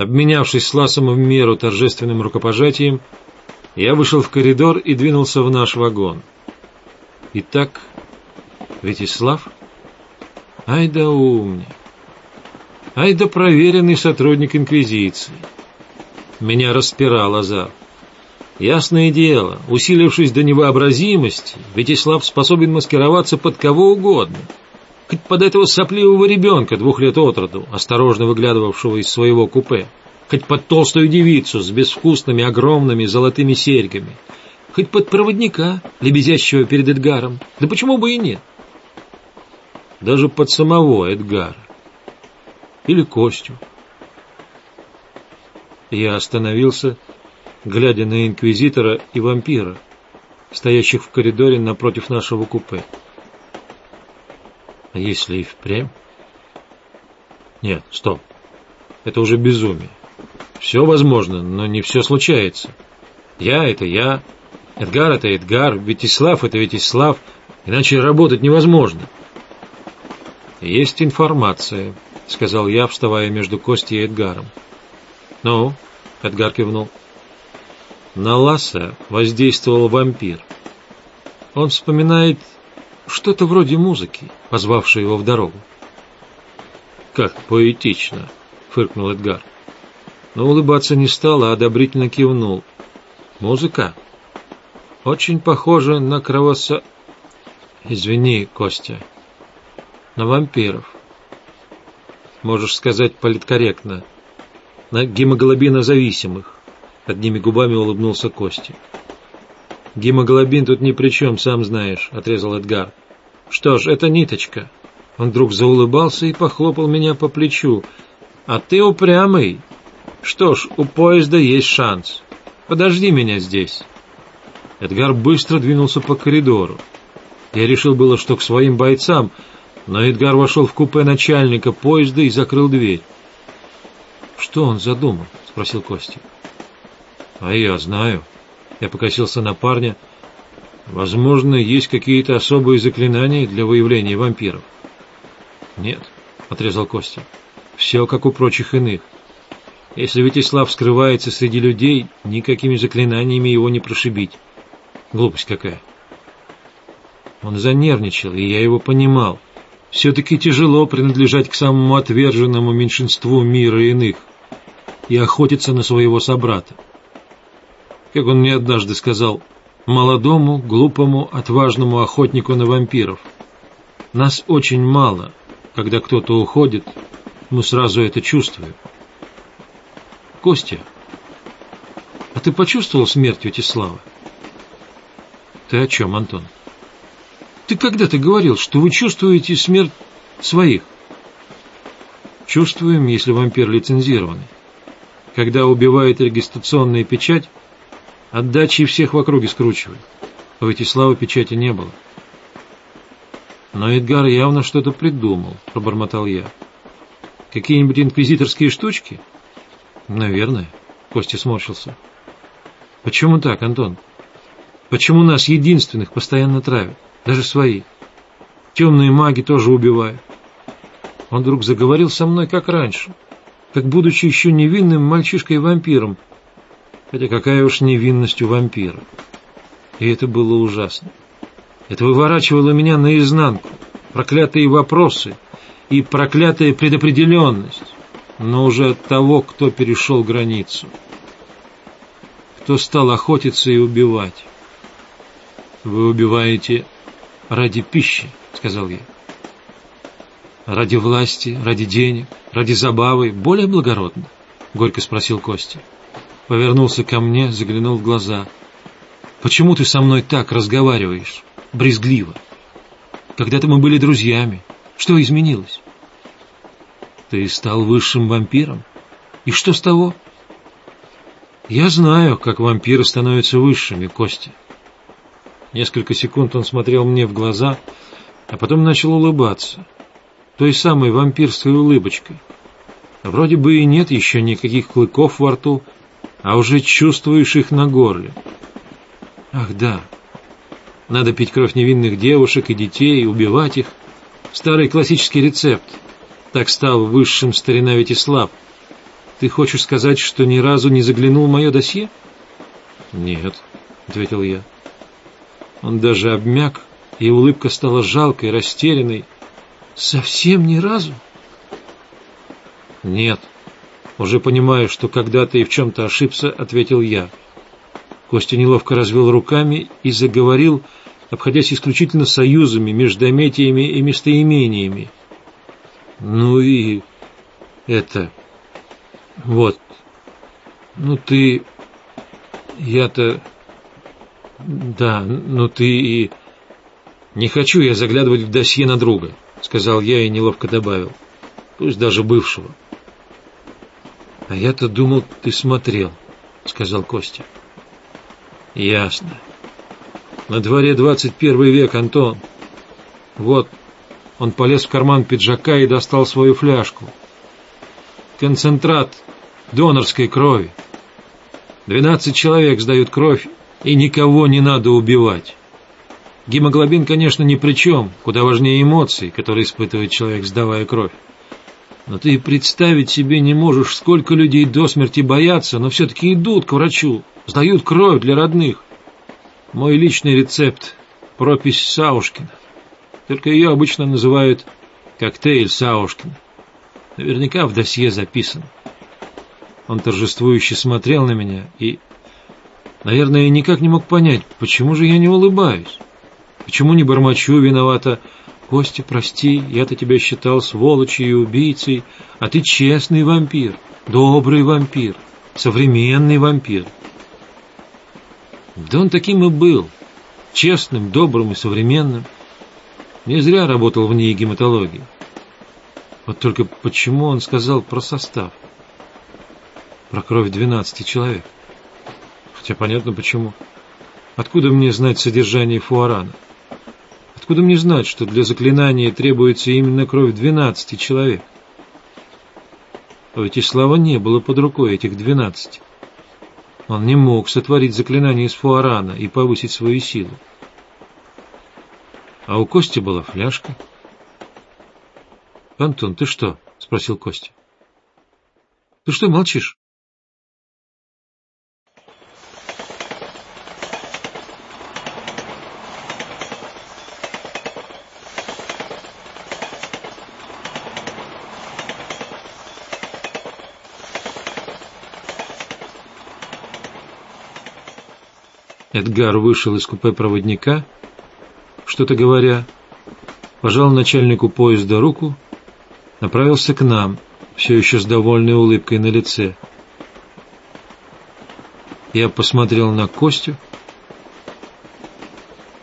Обменявшись с Ласом в меру торжественным рукопожатием, я вышел в коридор и двинулся в наш вагон. Итак, Вячеслав? Ай да умник! Ай да проверенный сотрудник Инквизиции! Меня распирал азарт. Ясное дело, усилившись до невообразимости, Вячеслав способен маскироваться под кого угодно. Хоть под этого сопливого ребенка двух лет от роду, осторожно выглядывавшего из своего купе. Хоть под толстую девицу с безвкусными огромными золотыми серьгами. Хоть под проводника, лебезящего перед Эдгаром. Да почему бы и нет? Даже под самого Эдгара. Или Костю. Я остановился глядя на инквизитора и вампира, стоящих в коридоре напротив нашего купе. А если и впрямь? Нет, стоп. Это уже безумие. Все возможно, но не все случается. Я — это я, Эдгар — это Эдгар, Витислав — это Витислав, иначе работать невозможно. Есть информация, — сказал я, вставая между Костей и Эдгаром. Ну, — Эдгар кивнул. На Ласса воздействовал вампир. Он вспоминает что-то вроде музыки, позвавшей его в дорогу. «Как поэтично!» — фыркнул Эдгар. Но улыбаться не стал, а одобрительно кивнул. «Музыка? Очень похожа на кровосо... Извини, Костя. На вампиров. Можешь сказать политкорректно. На гемоглобинозависимых. Одними губами улыбнулся Кости. «Гемоглобин тут ни при чем, сам знаешь», — отрезал Эдгар. «Что ж, это ниточка». Он вдруг заулыбался и похлопал меня по плечу. «А ты упрямый. Что ж, у поезда есть шанс. Подожди меня здесь». Эдгар быстро двинулся по коридору. Я решил было, что к своим бойцам, но Эдгар вошел в купе начальника поезда и закрыл дверь. «Что он задумал?» — спросил Костя. А я знаю. Я покосился на парня. Возможно, есть какие-то особые заклинания для выявления вампиров. Нет, отрезал Костя. Все как у прочих иных. Если Витислав скрывается среди людей, никакими заклинаниями его не прошибить. Глупость какая. Он занервничал, и я его понимал. Все-таки тяжело принадлежать к самому отверженному меньшинству мира иных и охотиться на своего собрата как он мне однажды сказал, молодому, глупому, отважному охотнику на вампиров. Нас очень мало. Когда кто-то уходит, мы сразу это чувствуем. Костя, а ты почувствовал смерть Вячеслава? Ты о чем, Антон? Ты когда-то говорил, что вы чувствуете смерть своих. Чувствуем, если вампир лицензированный. Когда убивает регистрационная печать, Отдачи всех в округе скручивает. У Вятислава печати не было. Но Эдгар явно что-то придумал, пробормотал я. Какие-нибудь инквизиторские штучки? Наверное. Костя сморщился. Почему так, Антон? Почему нас единственных постоянно травят? Даже свои. Темные маги тоже убивают. Он вдруг заговорил со мной, как раньше, как будучи еще невинным мальчишкой-вампиром, Хотя какая уж невинность у вампира. И это было ужасно. Это выворачивало меня наизнанку. Проклятые вопросы и проклятая предопределенность. Но уже от того, кто перешел границу. Кто стал охотиться и убивать. Вы убиваете ради пищи, сказал я. Ради власти, ради денег, ради забавы, более благородно? Горько спросил Костя повернулся ко мне, заглянул в глаза. «Почему ты со мной так разговариваешь? Брезгливо. Когда-то мы были друзьями. Что изменилось?» «Ты стал высшим вампиром? И что с того?» «Я знаю, как вампиры становятся высшими, Костя». Несколько секунд он смотрел мне в глаза, а потом начал улыбаться. Той самой вампирской улыбочкой. Вроде бы и нет еще никаких клыков во рту, а уже чувствуешь их на горле. Ах да, надо пить кровь невинных девушек и детей, убивать их. Старый классический рецепт. Так стал высшим старина Вятислав. Ты хочешь сказать, что ни разу не заглянул в мое досье? Нет, ответил я. Он даже обмяк, и улыбка стала жалкой, растерянной. Совсем ни разу? Нет. Уже понимаю, что когда-то и в чем-то ошибся, ответил я. Костя неловко развел руками и заговорил, обходясь исключительно союзами, междометиями и местоимениями. Ну и это... Вот. Ну ты... Я-то... Да, ну ты и... Не хочу я заглядывать в досье на друга, сказал я и неловко добавил. Пусть даже бывшего. А я-то думал, ты смотрел, сказал Костя. Ясно. На дворе двадцать первый век, Антон. Вот, он полез в карман пиджака и достал свою фляжку. Концентрат донорской крови. Двенадцать человек сдают кровь, и никого не надо убивать. Гемоглобин, конечно, ни при чем, куда важнее эмоции, которые испытывает человек, сдавая кровь. Но ты представить себе не можешь, сколько людей до смерти боятся, но все-таки идут к врачу, сдают кровь для родных. Мой личный рецепт – пропись Саушкина. Только ее обычно называют коктейль Саушкина. Наверняка в досье записан. Он торжествующе смотрел на меня и, наверное, никак не мог понять, почему же я не улыбаюсь. Почему не бормочу виновата? Костя, прости, я-то тебя считал сволочью и убийцей, а ты честный вампир, добрый вампир, современный вампир. Да он таким и был, честным, добрым и современным. Не зря работал в ней гематологии. Вот только почему он сказал про состав? Про кровь двенадцати человек. Хотя понятно почему. Откуда мне знать содержание фуарана? Откуда мне знать, что для заклинания требуется именно кровь двенадцати человек? У Этислава не было под рукой этих двенадцати. Он не мог сотворить заклинание из фуарана и повысить свою силу. А у Кости была фляжка. «Антон, ты что?» — спросил Костя. «Ты что молчишь?» Эдгар вышел из купе проводника, что-то говоря, пожал начальнику поезда руку, направился к нам, все еще с довольной улыбкой на лице. Я посмотрел на Костю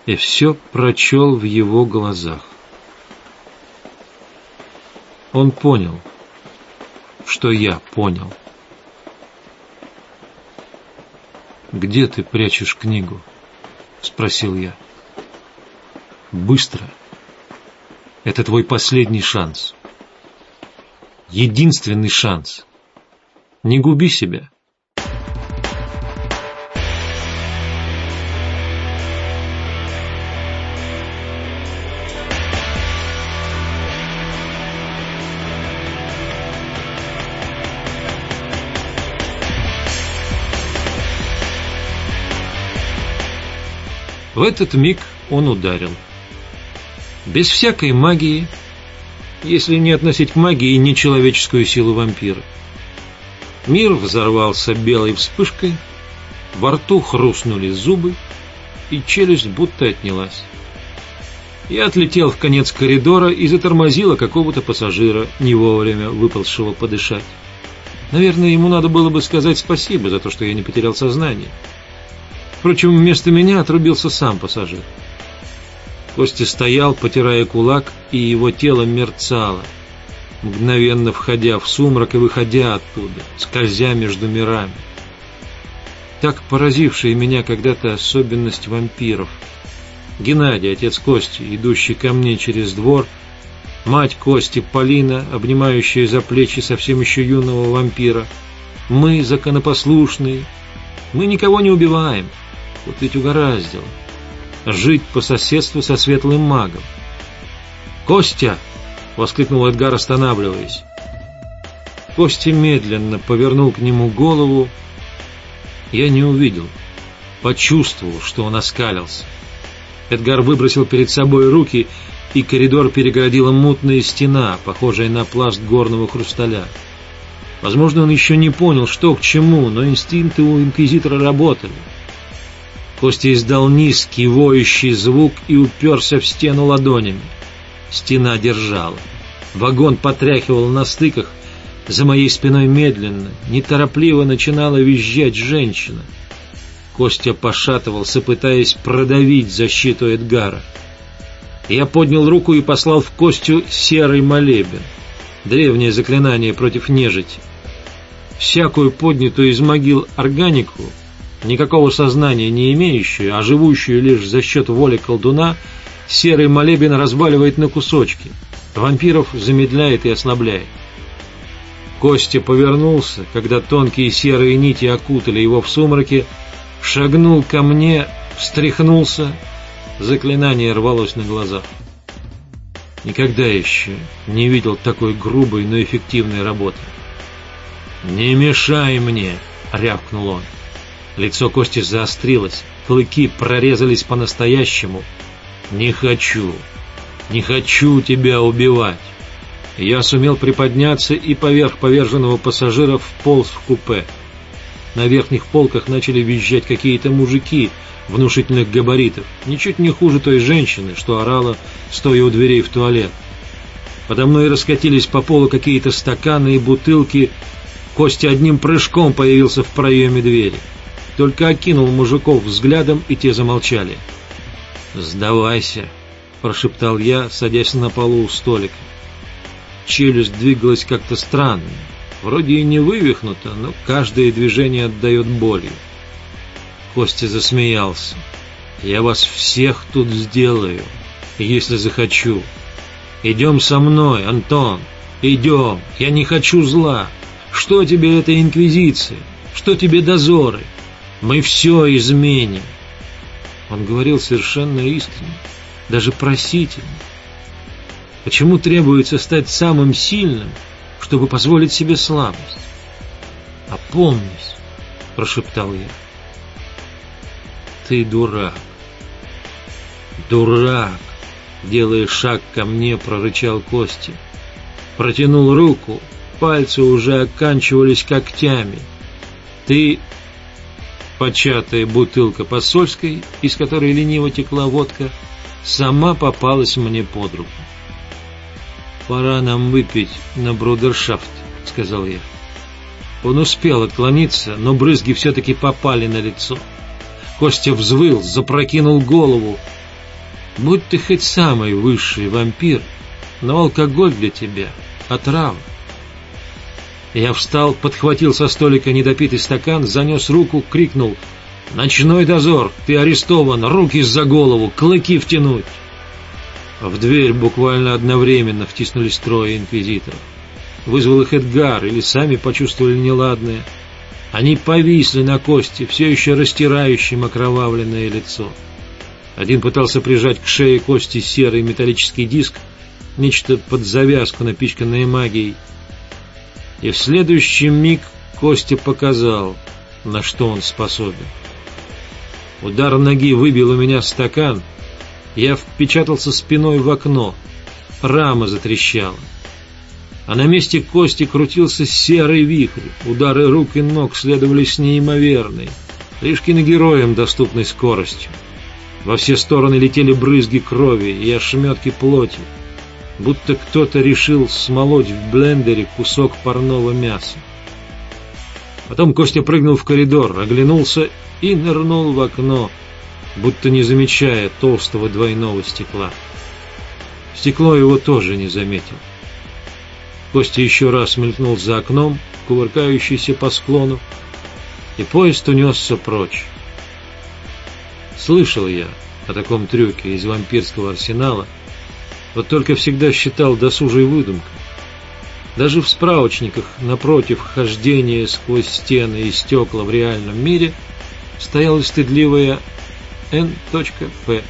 и все прочел в его глазах. Он понял, что я понял. «Где ты прячешь книгу?» — спросил я. «Быстро. Это твой последний шанс. Единственный шанс. Не губи себя». В этот миг он ударил. Без всякой магии, если не относить к магии нечеловеческую силу вампира. Мир взорвался белой вспышкой, во рту хрустнули зубы, и челюсть будто отнялась. Я отлетел в конец коридора и затормозила какого-то пассажира, не вовремя выползшего подышать. Наверное, ему надо было бы сказать спасибо за то, что я не потерял сознание. Впрочем, вместо меня отрубился сам пассажир. Костя стоял, потирая кулак, и его тело мерцало, мгновенно входя в сумрак и выходя оттуда, скользя между мирами. Так поразившая меня когда-то особенность вампиров. Геннадий, отец Кости, идущий ко мне через двор, мать Кости, Полина, обнимающая за плечи совсем еще юного вампира. Мы законопослушные, мы никого не убиваем, вот ведь угораздило. Жить по соседству со светлым магом. «Костя!» — воскликнул Эдгар, останавливаясь. Костя медленно повернул к нему голову. Я не увидел, почувствовал, что он оскалился. Эдгар выбросил перед собой руки, и коридор перегородила мутная стена, похожая на пласт горного хрусталя. Возможно, он еще не понял, что к чему, но инстинкты у инквизитора работали. Костя издал низкий, воющий звук и уперся в стену ладонями. Стена держала. Вагон потряхивал на стыках. За моей спиной медленно, неторопливо начинала визжать женщина. Костя пошатывался, пытаясь продавить защиту Эдгара. Я поднял руку и послал в Костю серый молебен. Древнее заклинание против нежити. Всякую поднятую из могил органику, никакого сознания не имеющую, а живущую лишь за счет воли колдуна, серый молебен разваливает на кусочки. Вампиров замедляет и ослабляет. Костя повернулся, когда тонкие серые нити окутали его в сумраке, шагнул ко мне, встряхнулся, заклинание рвалось на глазах. Никогда еще не видел такой грубой, но эффективной работы. «Не мешай мне!» — рявкнул он. Лицо Кости заострилось, клыки прорезались по-настоящему. «Не хочу! Не хочу тебя убивать!» Я сумел приподняться и поверх поверженного пассажира вполз в купе. На верхних полках начали визжать какие-то мужики внушительных габаритов, ничуть не хуже той женщины, что орала, стоя у дверей в туалет. Подо мной раскатились по полу какие-то стаканы и бутылки. Костя одним прыжком появился в проеме двери. Только окинул мужиков взглядом, и те замолчали. «Сдавайся», — прошептал я, садясь на полу у столика. Челюсть двигалась как-то странно, Вроде и не вывихнуто, но каждое движение отдает болью. Костя засмеялся. «Я вас всех тут сделаю, если захочу. Идем со мной, Антон, идем, я не хочу зла. Что тебе эта инквизиция? Что тебе дозоры? Мы все изменим». Он говорил совершенно искренне, даже просительно. Почему требуется стать самым сильным, чтобы позволить себе слабость. «Опомнись!» — прошептал я. «Ты дурак! Дурак!» — делая шаг ко мне, прорычал Костя. Протянул руку, пальцы уже оканчивались когтями. «Ты...» Початая бутылка посольской, из которой лениво текла водка, сама попалась мне под руку. «Пора нам выпить на брудершафт», — сказал я. Он успел отклониться, но брызги все-таки попали на лицо. Костя взвыл, запрокинул голову. «Будь ты хоть самый высший вампир, но алкоголь для тебя — отрава». Я встал, подхватил со столика недопитый стакан, занес руку, крикнул «Ночной дозор! Ты арестован! Руки за голову! Клыки втянуть!» В дверь буквально одновременно втиснулись трое инквизиторов. Вызвал их Эдгар или сами почувствовали неладное. Они повисли на кости, все еще растирающим окровавленное лицо. Один пытался прижать к шее кости серый металлический диск, нечто под завязку, напичканное магией. И в следующий миг Костя показал, на что он способен. Удар ноги выбил у меня стакан — я впечатался спиной в окно. Рама затрещала. А на месте кости крутился серый вихрь. Удары рук и ног следовали с неимоверной, лишь киногероям доступной скоростью. Во все стороны летели брызги крови и ошметки плоти, будто кто-то решил смолоть в блендере кусок парного мяса. Потом Костя прыгнул в коридор, оглянулся и нырнул в окно, будто не замечая толстого двойного стекла. Стекло его тоже не заметил. Костя еще раз мелькнул за окном, кувыркающийся по склону, и поезд унесся прочь. Слышал я о таком трюке из вампирского арсенала, вот только всегда считал досужей выдумкой. Даже в справочниках напротив хождения сквозь стены и стекла в реальном мире стояла стыдливая N.P.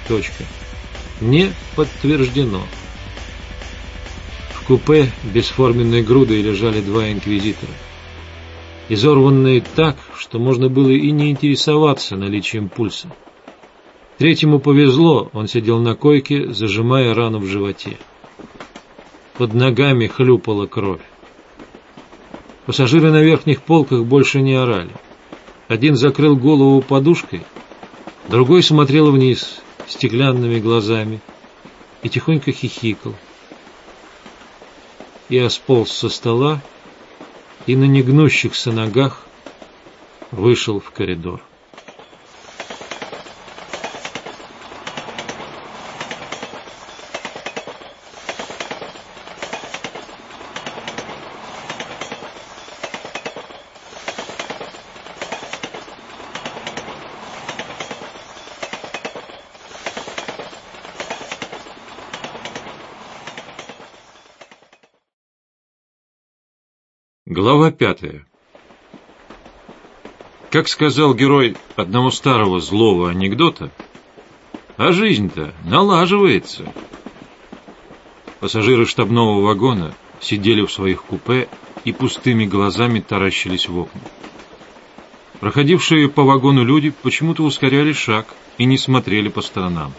Не подтверждено. В купе бесформенной грудой лежали два инквизитора. Изорванные так, что можно было и не интересоваться наличием пульса. Третьему повезло, он сидел на койке, зажимая рану в животе. Под ногами хлюпала кровь. Пассажиры на верхних полках больше не орали. Один закрыл голову подушкой, другой смотрел вниз стеклянными глазами и тихонько хихикал. Я сполз со стола и на негнущихся ногах вышел в коридор. Пятая. Как сказал герой одного старого злого анекдота, а жизнь-то налаживается. Пассажиры штабного вагона сидели в своих купе и пустыми глазами таращились в окна. Проходившие по вагону люди почему-то ускоряли шаг и не смотрели по сторонам.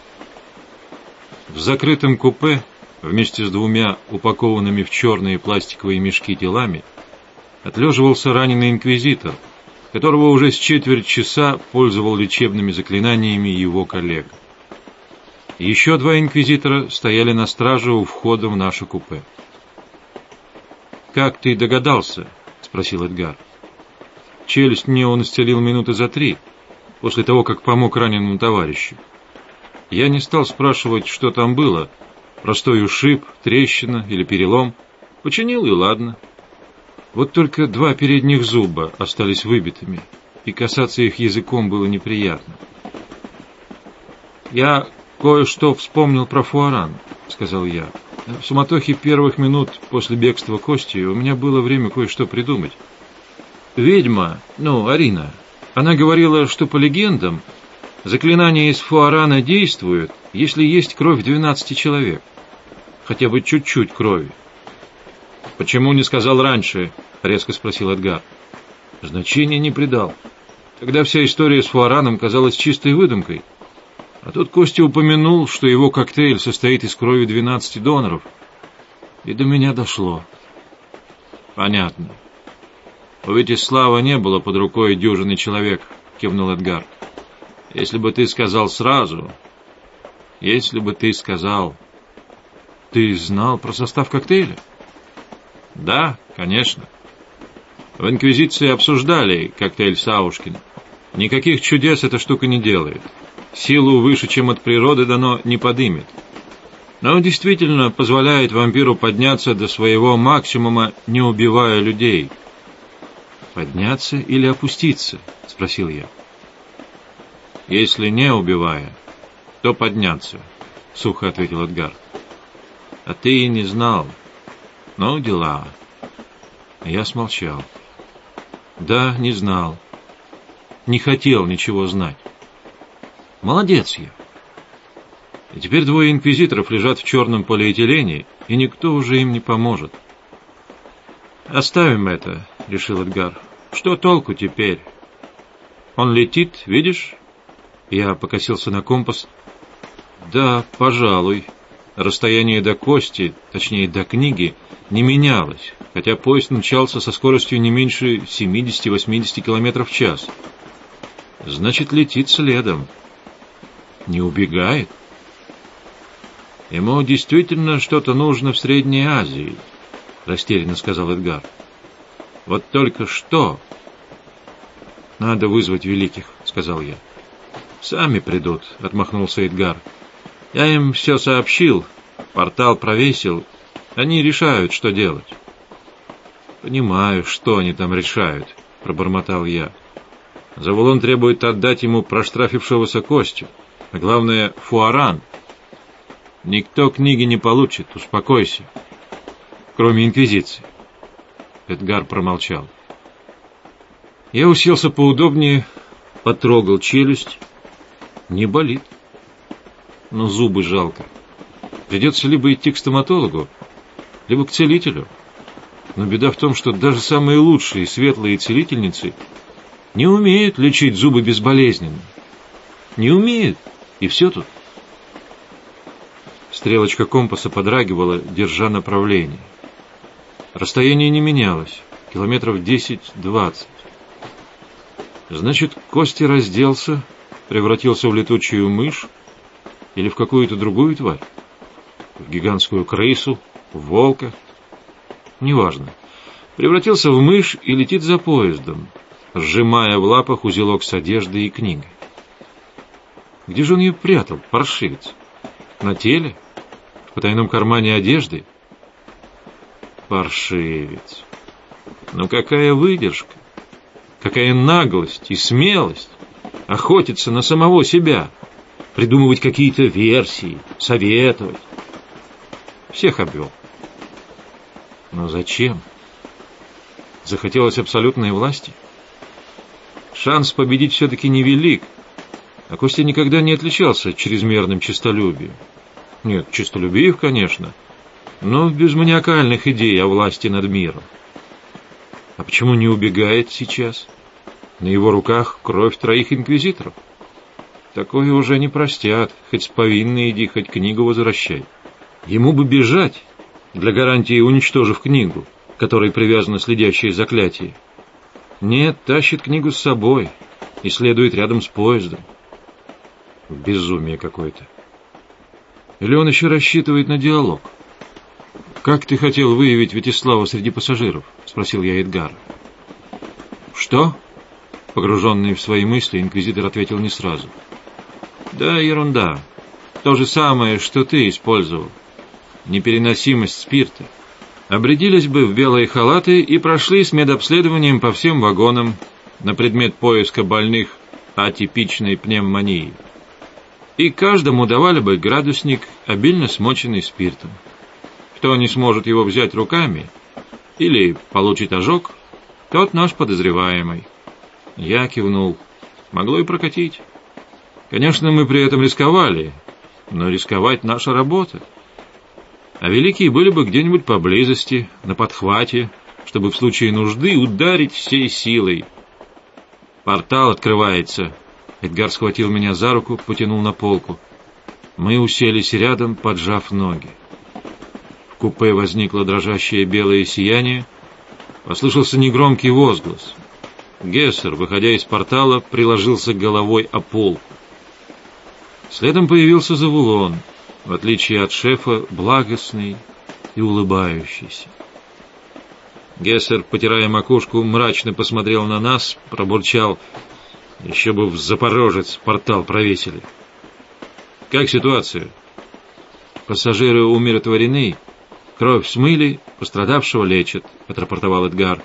В закрытом купе вместе с двумя упакованными в черные пластиковые мешки телами отлеживался раненый инквизитор, которого уже с четверть часа пользовал лечебными заклинаниями его коллега. Еще два инквизитора стояли на страже у входа в наше купе. «Как ты догадался?» — спросил Эдгар. Челюсть мне он исцелил минуты за три, после того, как помог раненому товарищу. Я не стал спрашивать, что там было, простой ушиб, трещина или перелом. Починил и ладно. Вот только два передних зуба остались выбитыми, и касаться их языком было неприятно. «Я кое-что вспомнил про Фуаран», — сказал я. «В суматохе первых минут после бегства Кости у меня было время кое-что придумать. Ведьма, ну, Арина, она говорила, что по легендам заклинания из Фуарана действуют, если есть кровь двенадцати человек. Хотя бы чуть-чуть крови. «Почему не сказал раньше?» — резко спросил Эдгар. Значения не придал. Тогда вся история с Фуараном казалась чистой выдумкой. А тут Костя упомянул, что его коктейль состоит из крови двенадцати доноров. И до меня дошло. Понятно. У Витислава не было под рукой дюжины человек, кивнул Эдгар. Если бы ты сказал сразу... Если бы ты сказал... Ты знал про состав коктейля? Да, конечно. В Инквизиции обсуждали коктейль Саушкин. Никаких чудес эта штука не делает. Силу выше, чем от природы дано, не подымет. Но он действительно позволяет вампиру подняться до своего максимума, не убивая людей. «Подняться или опуститься?» — спросил я. «Если не убивая, то подняться», — сухо ответил Эдгар. «А ты и не знал. Ну, дела. Я смолчал. Да, не знал. Не хотел ничего знать. Молодец я. И теперь двое инквизиторов лежат в черном полиэтилене, и никто уже им не поможет. «Оставим это», — решил Эдгар. «Что толку теперь?» «Он летит, видишь?» Я покосился на компас. «Да, пожалуй». Расстояние до кости, точнее до книги, не менялось, хотя поезд мчался со скоростью не меньше 70-80 км в час. Значит, летит следом. Не убегает. Ему действительно что-то нужно в Средней Азии, растерянно сказал Эдгар. Вот только что? Надо вызвать великих, сказал я. Сами придут, отмахнулся Эдгар. Я им все сообщил, портал провесил, они решают, что делать. Понимаю, что они там решают, пробормотал я. Завулон требует отдать ему проштрафившегося Костю, а главное, фуаран. Никто книги не получит, успокойся. Кроме Инквизиции. Эдгар промолчал. Я уселся поудобнее, потрогал челюсть. Не болит. Но зубы жалко. Придется либо идти к стоматологу, либо к целителю. Но беда в том, что даже самые лучшие светлые целительницы не умеют лечить зубы безболезненно. Не умеют, и все тут. Стрелочка компаса подрагивала, держа направление. Расстояние не менялось, километров 10-20. Значит, Кости разделся, превратился в летучую мышь или в какую-то другую тварь? В гигантскую крысу, в волка? Неважно. Превратился в мышь и летит за поездом, сжимая в лапах узелок с одеждой и книгой. Где же он ее прятал, паршивец? На теле? В потайном кармане одежды? Паршивец. Но какая выдержка, какая наглость и смелость охотиться на самого себя, придумывать какие-то версии, советовать. Всех обвел. Но зачем? Захотелось абсолютной власти? Шанс победить все-таки невелик, а Костя никогда не отличался чрезмерным честолюбием. Нет, честолюбив, конечно, но без маниакальных идей о власти над миром. А почему не убегает сейчас? На его руках кровь троих инквизиторов. Такое уже не простят, хоть с повинной иди, хоть книгу возвращай. Ему бы бежать, для гарантии уничтожив книгу, которой привязано следящее заклятие. Нет, тащит книгу с собой и следует рядом с поездом. Безумие какое-то. Или он еще рассчитывает на диалог? «Как ты хотел выявить Вятислава среди пассажиров?» — спросил я Эдгара. «Что?» Погруженный в свои мысли, инквизитор ответил не сразу. «Да, ерунда. То же самое, что ты использовал. Непереносимость спирта. Обрядились бы в белые халаты и прошли с медобследованием по всем вагонам на предмет поиска больных атипичной пневмонией и каждому давали бы градусник, обильно смоченный спиртом. Кто не сможет его взять руками или получит ожог, тот наш подозреваемый. Я кивнул. Могло и прокатить. Конечно, мы при этом рисковали, но рисковать наша работа. А великие были бы где-нибудь поблизости, на подхвате, чтобы в случае нужды ударить всей силой. Портал открывается, Эдгар схватил меня за руку, потянул на полку. Мы уселись рядом, поджав ноги. В купе возникло дрожащее белое сияние. Послышался негромкий возглас. Гессер, выходя из портала, приложился головой о полку. Следом появился Завулон, в отличие от шефа, благостный и улыбающийся. Гессер, потирая макушку, мрачно посмотрел на нас, пробурчал еще бы в Запорожец портал провесили. Как ситуация? Пассажиры умиротворены, кровь смыли, пострадавшего лечат, отрапортовал Эдгар.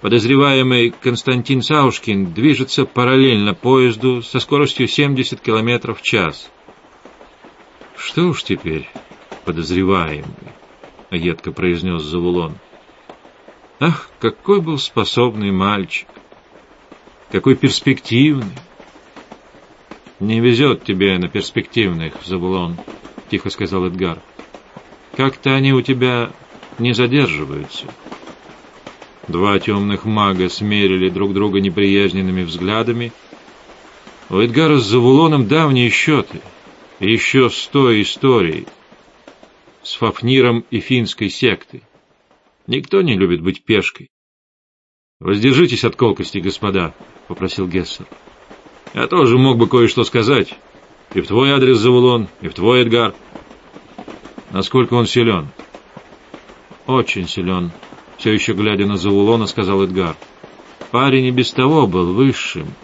Подозреваемый Константин Саушкин движется параллельно поезду со скоростью 70 км в час. Что уж теперь, подозреваемый, едко произнес Завулон. Ах, какой был способный мальчик! Какой перспективный. Не везет тебе на перспективных, Забулон, тихо сказал Эдгар. Как-то они у тебя не задерживаются. Два темных мага смерили друг друга неприязненными взглядами. У Эдгара с Завулоном давние счеты. Еще сто историй с Фафниром и финской сектой. Никто не любит быть пешкой. «Воздержитесь от колкости, господа», — попросил Гессер. «Я тоже мог бы кое-что сказать. И в твой адрес, Завулон, и в твой, Эдгар. Насколько он силен?» «Очень силен», — все еще глядя на Завулона, сказал Эдгар. «Парень и без того был высшим.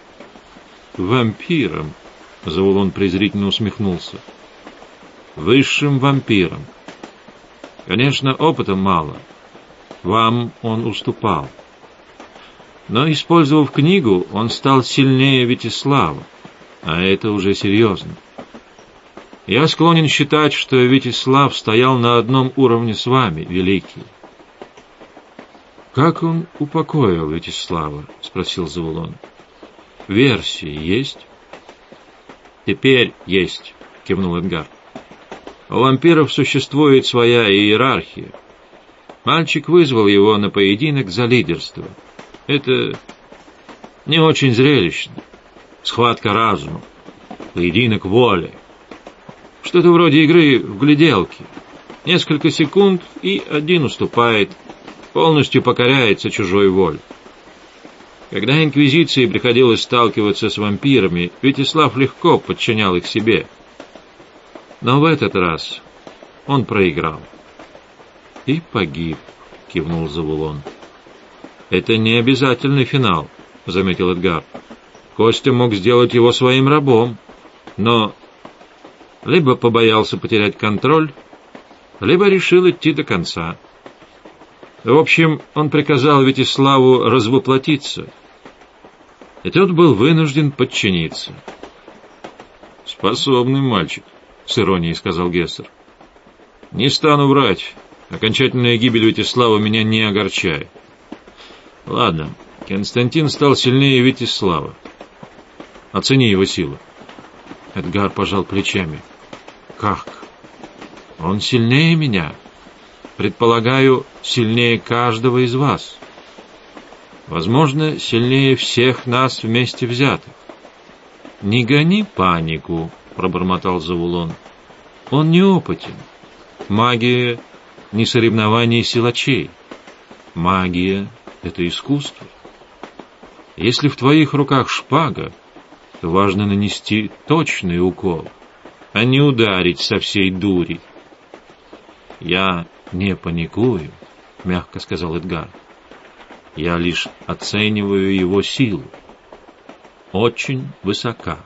Вампиром», — Завулон презрительно усмехнулся. «Высшим вампиром. Конечно, опыта мало. Вам он уступал». Но, использовав книгу, он стал сильнее Витислава, а это уже серьезно. Я склонен считать, что Витислав стоял на одном уровне с вами, Великий. «Как он упокоил Витислава?» — спросил Завулон. «Версии есть?» «Теперь есть», — кивнул Эдгар. «У вампиров существует своя иерархия. Мальчик вызвал его на поединок за лидерство. Это не очень зрелищно. Схватка разума, поединок воли. Что-то вроде игры в гляделки. Несколько секунд, и один уступает, полностью покоряется чужой воле. Когда Инквизиции приходилось сталкиваться с вампирами, Вячеслав легко подчинял их себе. Но в этот раз он проиграл. «И погиб», — кивнул Завулон. «Это не обязательный финал», — заметил Эдгар. «Костя мог сделать его своим рабом, но либо побоялся потерять контроль, либо решил идти до конца. В общем, он приказал Вятиславу развоплотиться, и тот был вынужден подчиниться. «Способный мальчик», — с иронией сказал Гессер. «Не стану врать, окончательная гибель Вятислава меня не огорчает. Ладно, Константин стал сильнее Вятислава. Оцени его силу». Эдгар пожал плечами. «Как? Он сильнее меня?» Предполагаю, сильнее каждого из вас. Возможно, сильнее всех нас вместе взятых. «Не гони панику», — пробормотал Завулон. «Он неопытен. Магия — не соревнование силачей. Магия — это искусство. Если в твоих руках шпага, то важно нанести точный укол, а не ударить со всей дури. Я «Не паникую», — мягко сказал Эдгар. «Я лишь оцениваю его силу. Очень высока.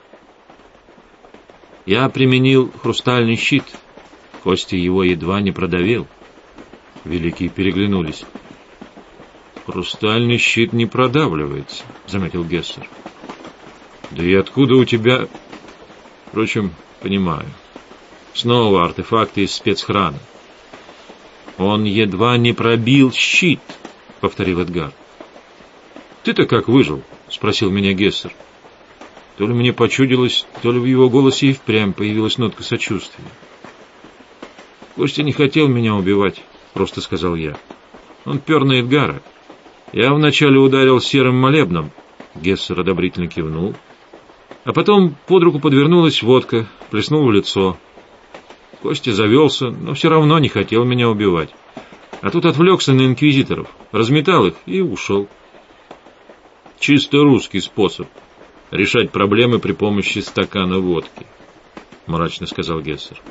Я применил хрустальный щит. Кости его едва не продавил». Великие переглянулись. «Хрустальный щит не продавливается», — заметил Гессер. «Да и откуда у тебя...» «Впрочем, понимаю. Снова артефакты из спецхрана. «Он едва не пробил щит», — повторил Эдгар. «Ты-то как выжил?» — спросил меня Гессер. То ли мне почудилось, то ли в его голосе и впрямь появилась нотка сочувствия. «Костя не хотел меня убивать», — просто сказал я. «Он пер на Эдгара. Я вначале ударил серым молебном», — Гессер одобрительно кивнул. А потом под руку подвернулась водка, плеснул в лицо. Костя завелся, но все равно не хотел меня убивать. А тут отвлекся на инквизиторов, разметал их и ушел. Чисто русский способ решать проблемы при помощи стакана водки, мрачно сказал Гессер.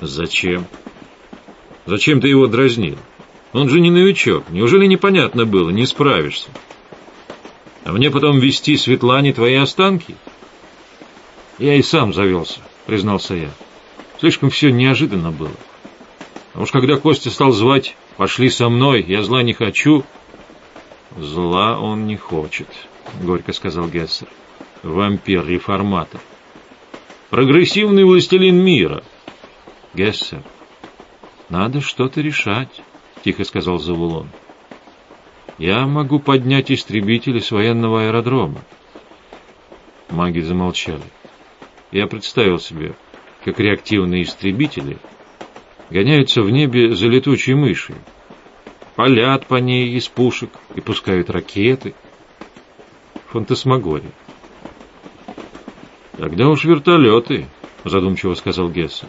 Зачем? Зачем ты его дразнил? Он же не новичок. Неужели непонятно было? Не справишься. А мне потом вести Светлане твои останки? Я и сам завелся, признался я. Слишком все неожиданно было. А уж когда Костя стал звать «пошли со мной, я зла не хочу», «Зла он не хочет», — горько сказал Гессер. «Вампир-реформатор. Прогрессивный властелин мира». «Гессер, надо что-то решать», — тихо сказал Завулон. «Я могу поднять истребители с военного аэродрома». Маги замолчали. Я представил себе, как реактивные истребители, гоняются в небе за летучей мышью, палят по ней из пушек и пускают ракеты. Фантасмагория. «Тогда уж вертолеты», — задумчиво сказал Гессер.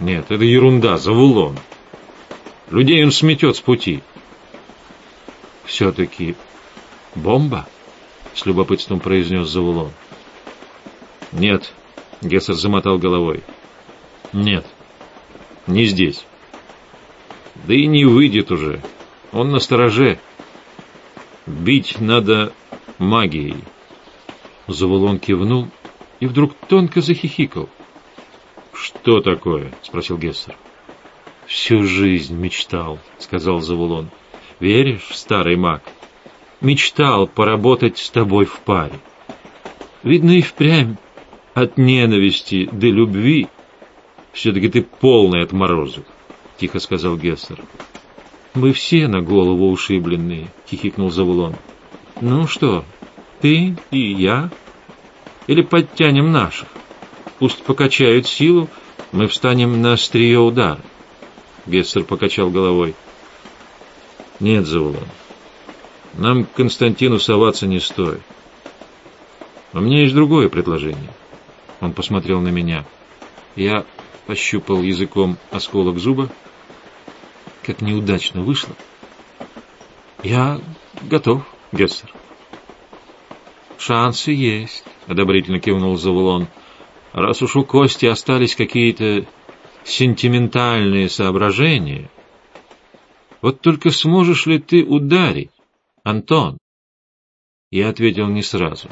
«Нет, это ерунда, завулон. Людей он сметет с пути». «Все-таки бомба?» — с любопытством произнес Завулон. «Нет», Гессер замотал головой. Нет, не здесь. Да и не выйдет уже. Он на стороже. Бить надо магией. Завулон кивнул и вдруг тонко захихикал. «Что такое?» — спросил Гессер. «Всю жизнь мечтал», — сказал Завулон. «Веришь, старый маг? Мечтал поработать с тобой в паре. Видно, и впрямь от ненависти до любви все-таки ты полный отморозок, — тихо сказал Гессер. Мы все на голову ушибленные, — хихикнул Завулон. Ну что, ты и я? Или подтянем наших? Пусть покачают силу, мы встанем на острие удара. Гессер покачал головой. Нет, Завулон, нам к Константину соваться не стоит. У меня есть другое предложение. Он посмотрел на меня. Я пощупал языком осколок зуба. Как неудачно вышло. Я готов, Гессер. Шансы есть, одобрительно кивнул Завулон. Раз уж у Кости остались какие-то сентиментальные соображения, вот только сможешь ли ты ударить, Антон? Я ответил не сразу.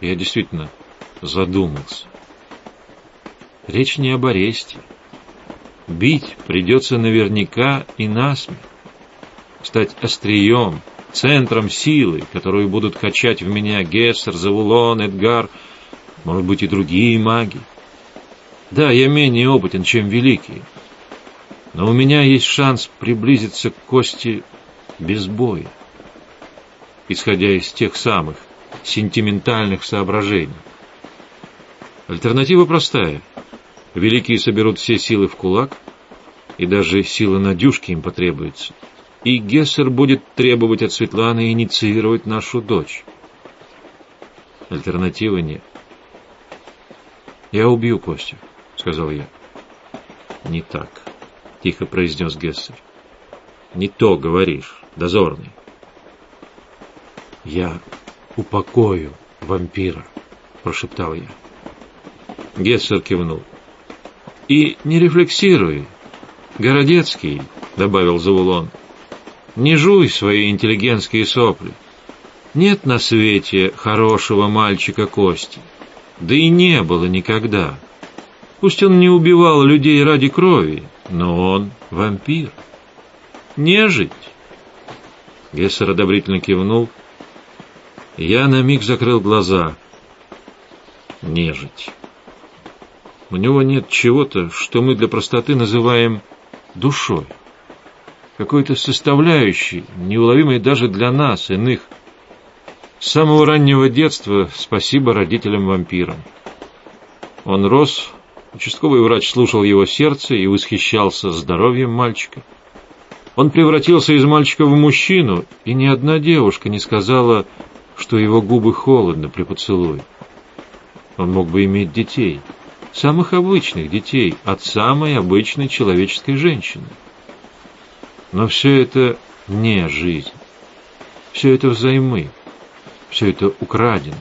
Я действительно задумался. Речь не об аресте. Бить придется наверняка и насмерть. Стать острием, центром силы, которую будут качать в меня Гессер, Завулон, Эдгар, может быть и другие маги. Да, я менее опытен, чем великие, но у меня есть шанс приблизиться к Кости без боя, исходя из тех самых сентиментальных соображений. Альтернатива простая. Великие соберут все силы в кулак, и даже сила Надюшки им потребуется. И Гессер будет требовать от Светланы инициировать нашу дочь. Альтернативы нет. «Я убью Костю», — сказал я. «Не так», — тихо произнес Гессер. «Не то говоришь, дозорный». «Я упокою вампира», — прошептал я. Гессер кивнул. «И не рефлексируй, Городецкий», — добавил Завулон. «Не жуй свои интеллигентские сопли. Нет на свете хорошего мальчика Кости. Да и не было никогда. Пусть он не убивал людей ради крови, но он вампир. Нежить». Гессер одобрительно кивнул. Я на миг закрыл глаза. Нежить. У него нет чего-то, что мы для простоты называем душой. Какой-то составляющей, неуловимой даже для нас, иных. С самого раннего детства спасибо родителям-вампирам. Он рос, участковый врач слушал его сердце и восхищался здоровьем мальчика. Он превратился из мальчика в мужчину, и ни одна девушка не сказала, что его губы холодны при поцелуе. Он мог бы иметь детей — самых обычных детей от самой обычной человеческой женщины. Но все это не жизнь. Все это взаймы. Все это украдено.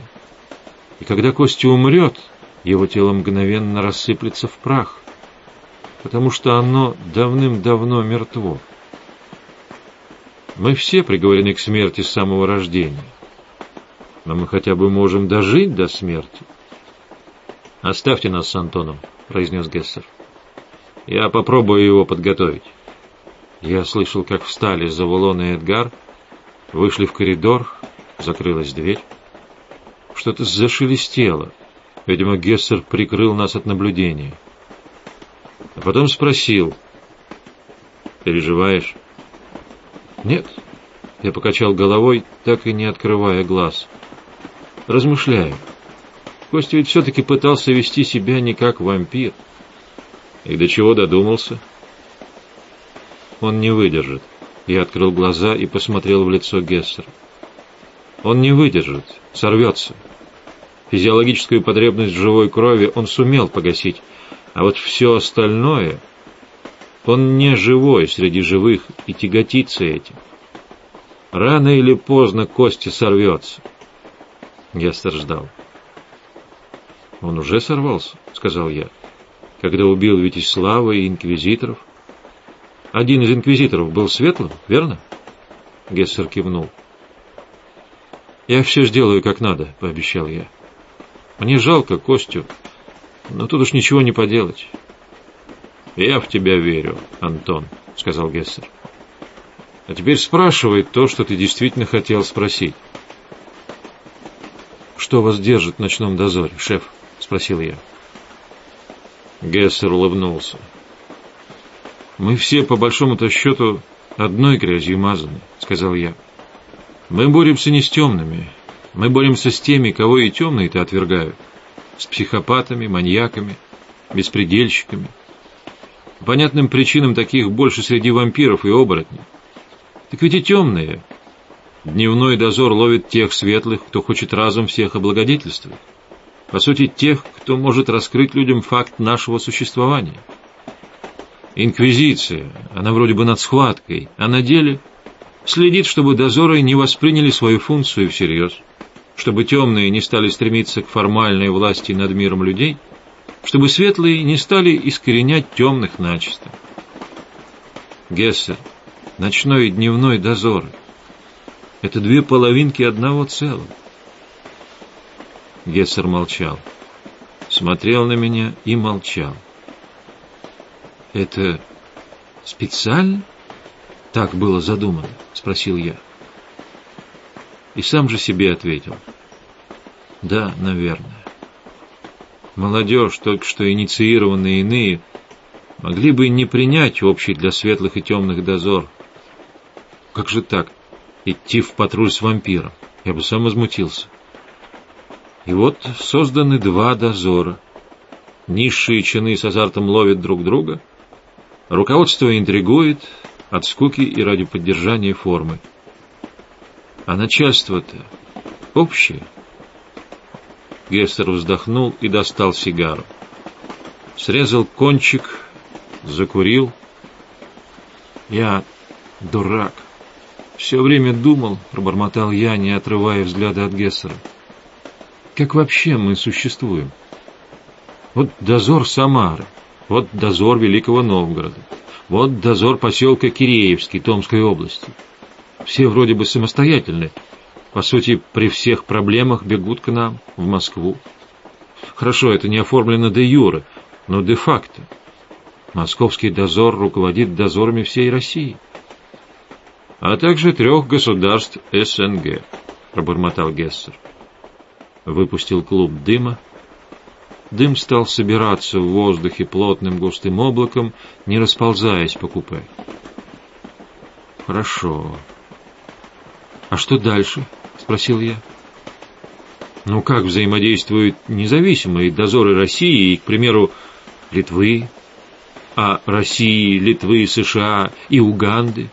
И когда Костя умрет, его тело мгновенно рассыплется в прах, потому что оно давным-давно мертво. Мы все приговорены к смерти с самого рождения. Но мы хотя бы можем дожить до смерти. «Оставьте нас с Антоном», — произнес Гессер. «Я попробую его подготовить». Я слышал, как встали Завулон и Эдгар, вышли в коридор, закрылась дверь. Что-то зашелестело. Видимо, Гессер прикрыл нас от наблюдения. А потом спросил. «Переживаешь?» «Нет». Я покачал головой, так и не открывая глаз. «Размышляю». Костя ведь все-таки пытался вести себя не как вампир. И до чего додумался? Он не выдержит. Я открыл глаза и посмотрел в лицо Гессера. Он не выдержит, сорвется. Физиологическую потребность в живой крови он сумел погасить, а вот все остальное... Он не живой среди живых и тяготится этим. Рано или поздно Костя сорвется. Гестер ждал. «Он уже сорвался», — сказал я, — «когда убил Витислава и инквизиторов». «Один из инквизиторов был светлым, верно?» Гессер кивнул. «Я все сделаю как надо», — пообещал я. «Мне жалко Костю, но тут уж ничего не поделать». «Я в тебя верю, Антон», — сказал Гессер. «А теперь спрашивай то, что ты действительно хотел спросить». «Что вас держит в ночном дозоре, шеф?» — спросил я. Гессер улыбнулся. «Мы все, по большому-то счету, одной грязью мазаны», — сказал я. «Мы боремся не с темными. Мы боремся с теми, кого и темные-то отвергают. С психопатами, маньяками, беспредельщиками. Понятным причинам таких больше среди вампиров и оборотней. Так ведь и темные. Дневной дозор ловит тех светлых, кто хочет разом всех облагодетельствовать. По сути, тех, кто может раскрыть людям факт нашего существования. Инквизиция, она вроде бы над схваткой, а на деле следит, чтобы дозоры не восприняли свою функцию всерьез, чтобы темные не стали стремиться к формальной власти над миром людей, чтобы светлые не стали искоренять темных начисто. Гессер, ночной и дневной дозоры — это две половинки одного целого. Гессер молчал, смотрел на меня и молчал. «Это специально так было задумано?» — спросил я. И сам же себе ответил. «Да, наверное. Молодежь, только что инициированные иные, могли бы не принять общий для светлых и темных дозор. Как же так, идти в патруль с вампиром? Я бы сам возмутился. И вот созданы два дозора. Низшие чины с азартом ловят друг друга. Руководство интригует от скуки и ради поддержания формы. А начальство-то общее. Гестер вздохнул и достал сигару. Срезал кончик, закурил. Я дурак. Все время думал, пробормотал я, не отрывая взгляда от Гессера. Как вообще мы существуем? Вот дозор Самары, вот дозор Великого Новгорода, вот дозор поселка Киреевский Томской области. Все вроде бы самостоятельны. По сути, при всех проблемах бегут к нам, в Москву. Хорошо, это не оформлено де юре, но де-факто. Московский дозор руководит дозорами всей России. А также трех государств СНГ, пробормотал Гессер выпустил клуб дыма. Дым стал собираться в воздухе плотным густым облаком, не расползаясь по купе. «Хорошо. А что дальше?» — спросил я. «Ну как взаимодействуют независимые дозоры России и, к примеру, Литвы, а России, Литвы, США и Уганды?»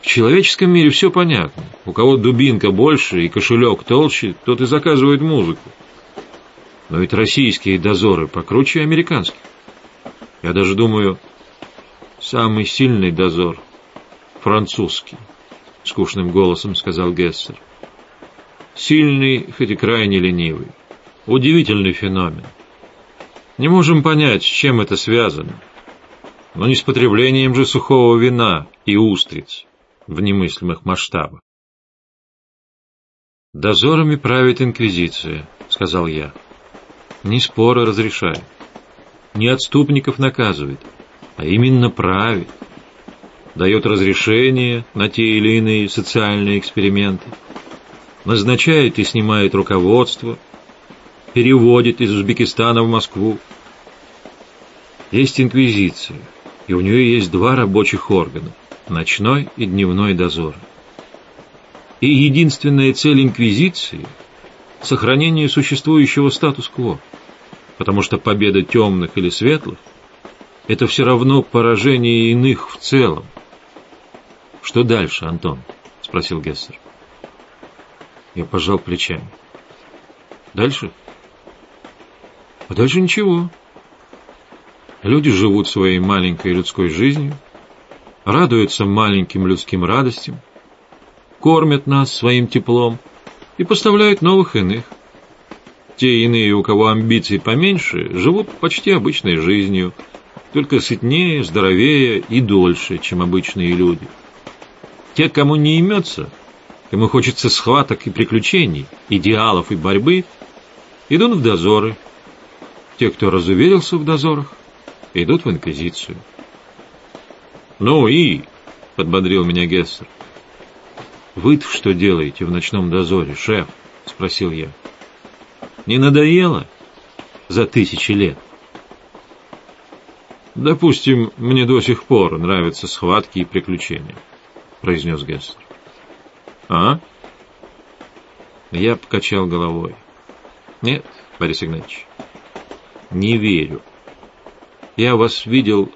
В человеческом мире все понятно. У кого дубинка больше и кошелек толще, тот и заказывает музыку. Но ведь российские дозоры покруче американских. Я даже думаю, самый сильный дозор — французский, — скучным голосом сказал Гессер. Сильный, хоть и крайне ленивый. Удивительный феномен. Не можем понять, с чем это связано. Но не с потреблением же сухого вина и устриц в немыслимых масштабах. «Дозорами правит Инквизиция», — сказал я. «Не споры разрешает, не отступников наказывает, а именно правит, дает разрешение на те или иные социальные эксперименты, назначает и снимает руководство, переводит из Узбекистана в Москву. Есть Инквизиция, и у нее есть два рабочих органа ночной и дневной дозор. И единственная цель Инквизиции — сохранение существующего статус-кво, потому что победа темных или светлых — это все равно поражение иных в целом. «Что дальше, Антон?» — спросил Гессер. Я пожал плечами. «Дальше?» «А дальше ничего. Люди живут своей маленькой людской жизнью, радуются маленьким людским радостям, кормят нас своим теплом и поставляют новых иных. Те иные, у кого амбиций поменьше, живут почти обычной жизнью, только сытнее, здоровее и дольше, чем обычные люди. Те, кому не имется, кому хочется схваток и приключений, идеалов и борьбы, идут в дозоры. Те, кто разуверился в дозорах, идут в инквизицию. «Ну и?» — подбодрил меня Гессер. «Вы-то что делаете в ночном дозоре, шеф?» — спросил я. «Не надоело за тысячи лет?» «Допустим, мне до сих пор нравятся схватки и приключения», — произнес Гессер. «А?» Я покачал головой. «Нет, Борис Игнатьевич, не верю. Я вас видел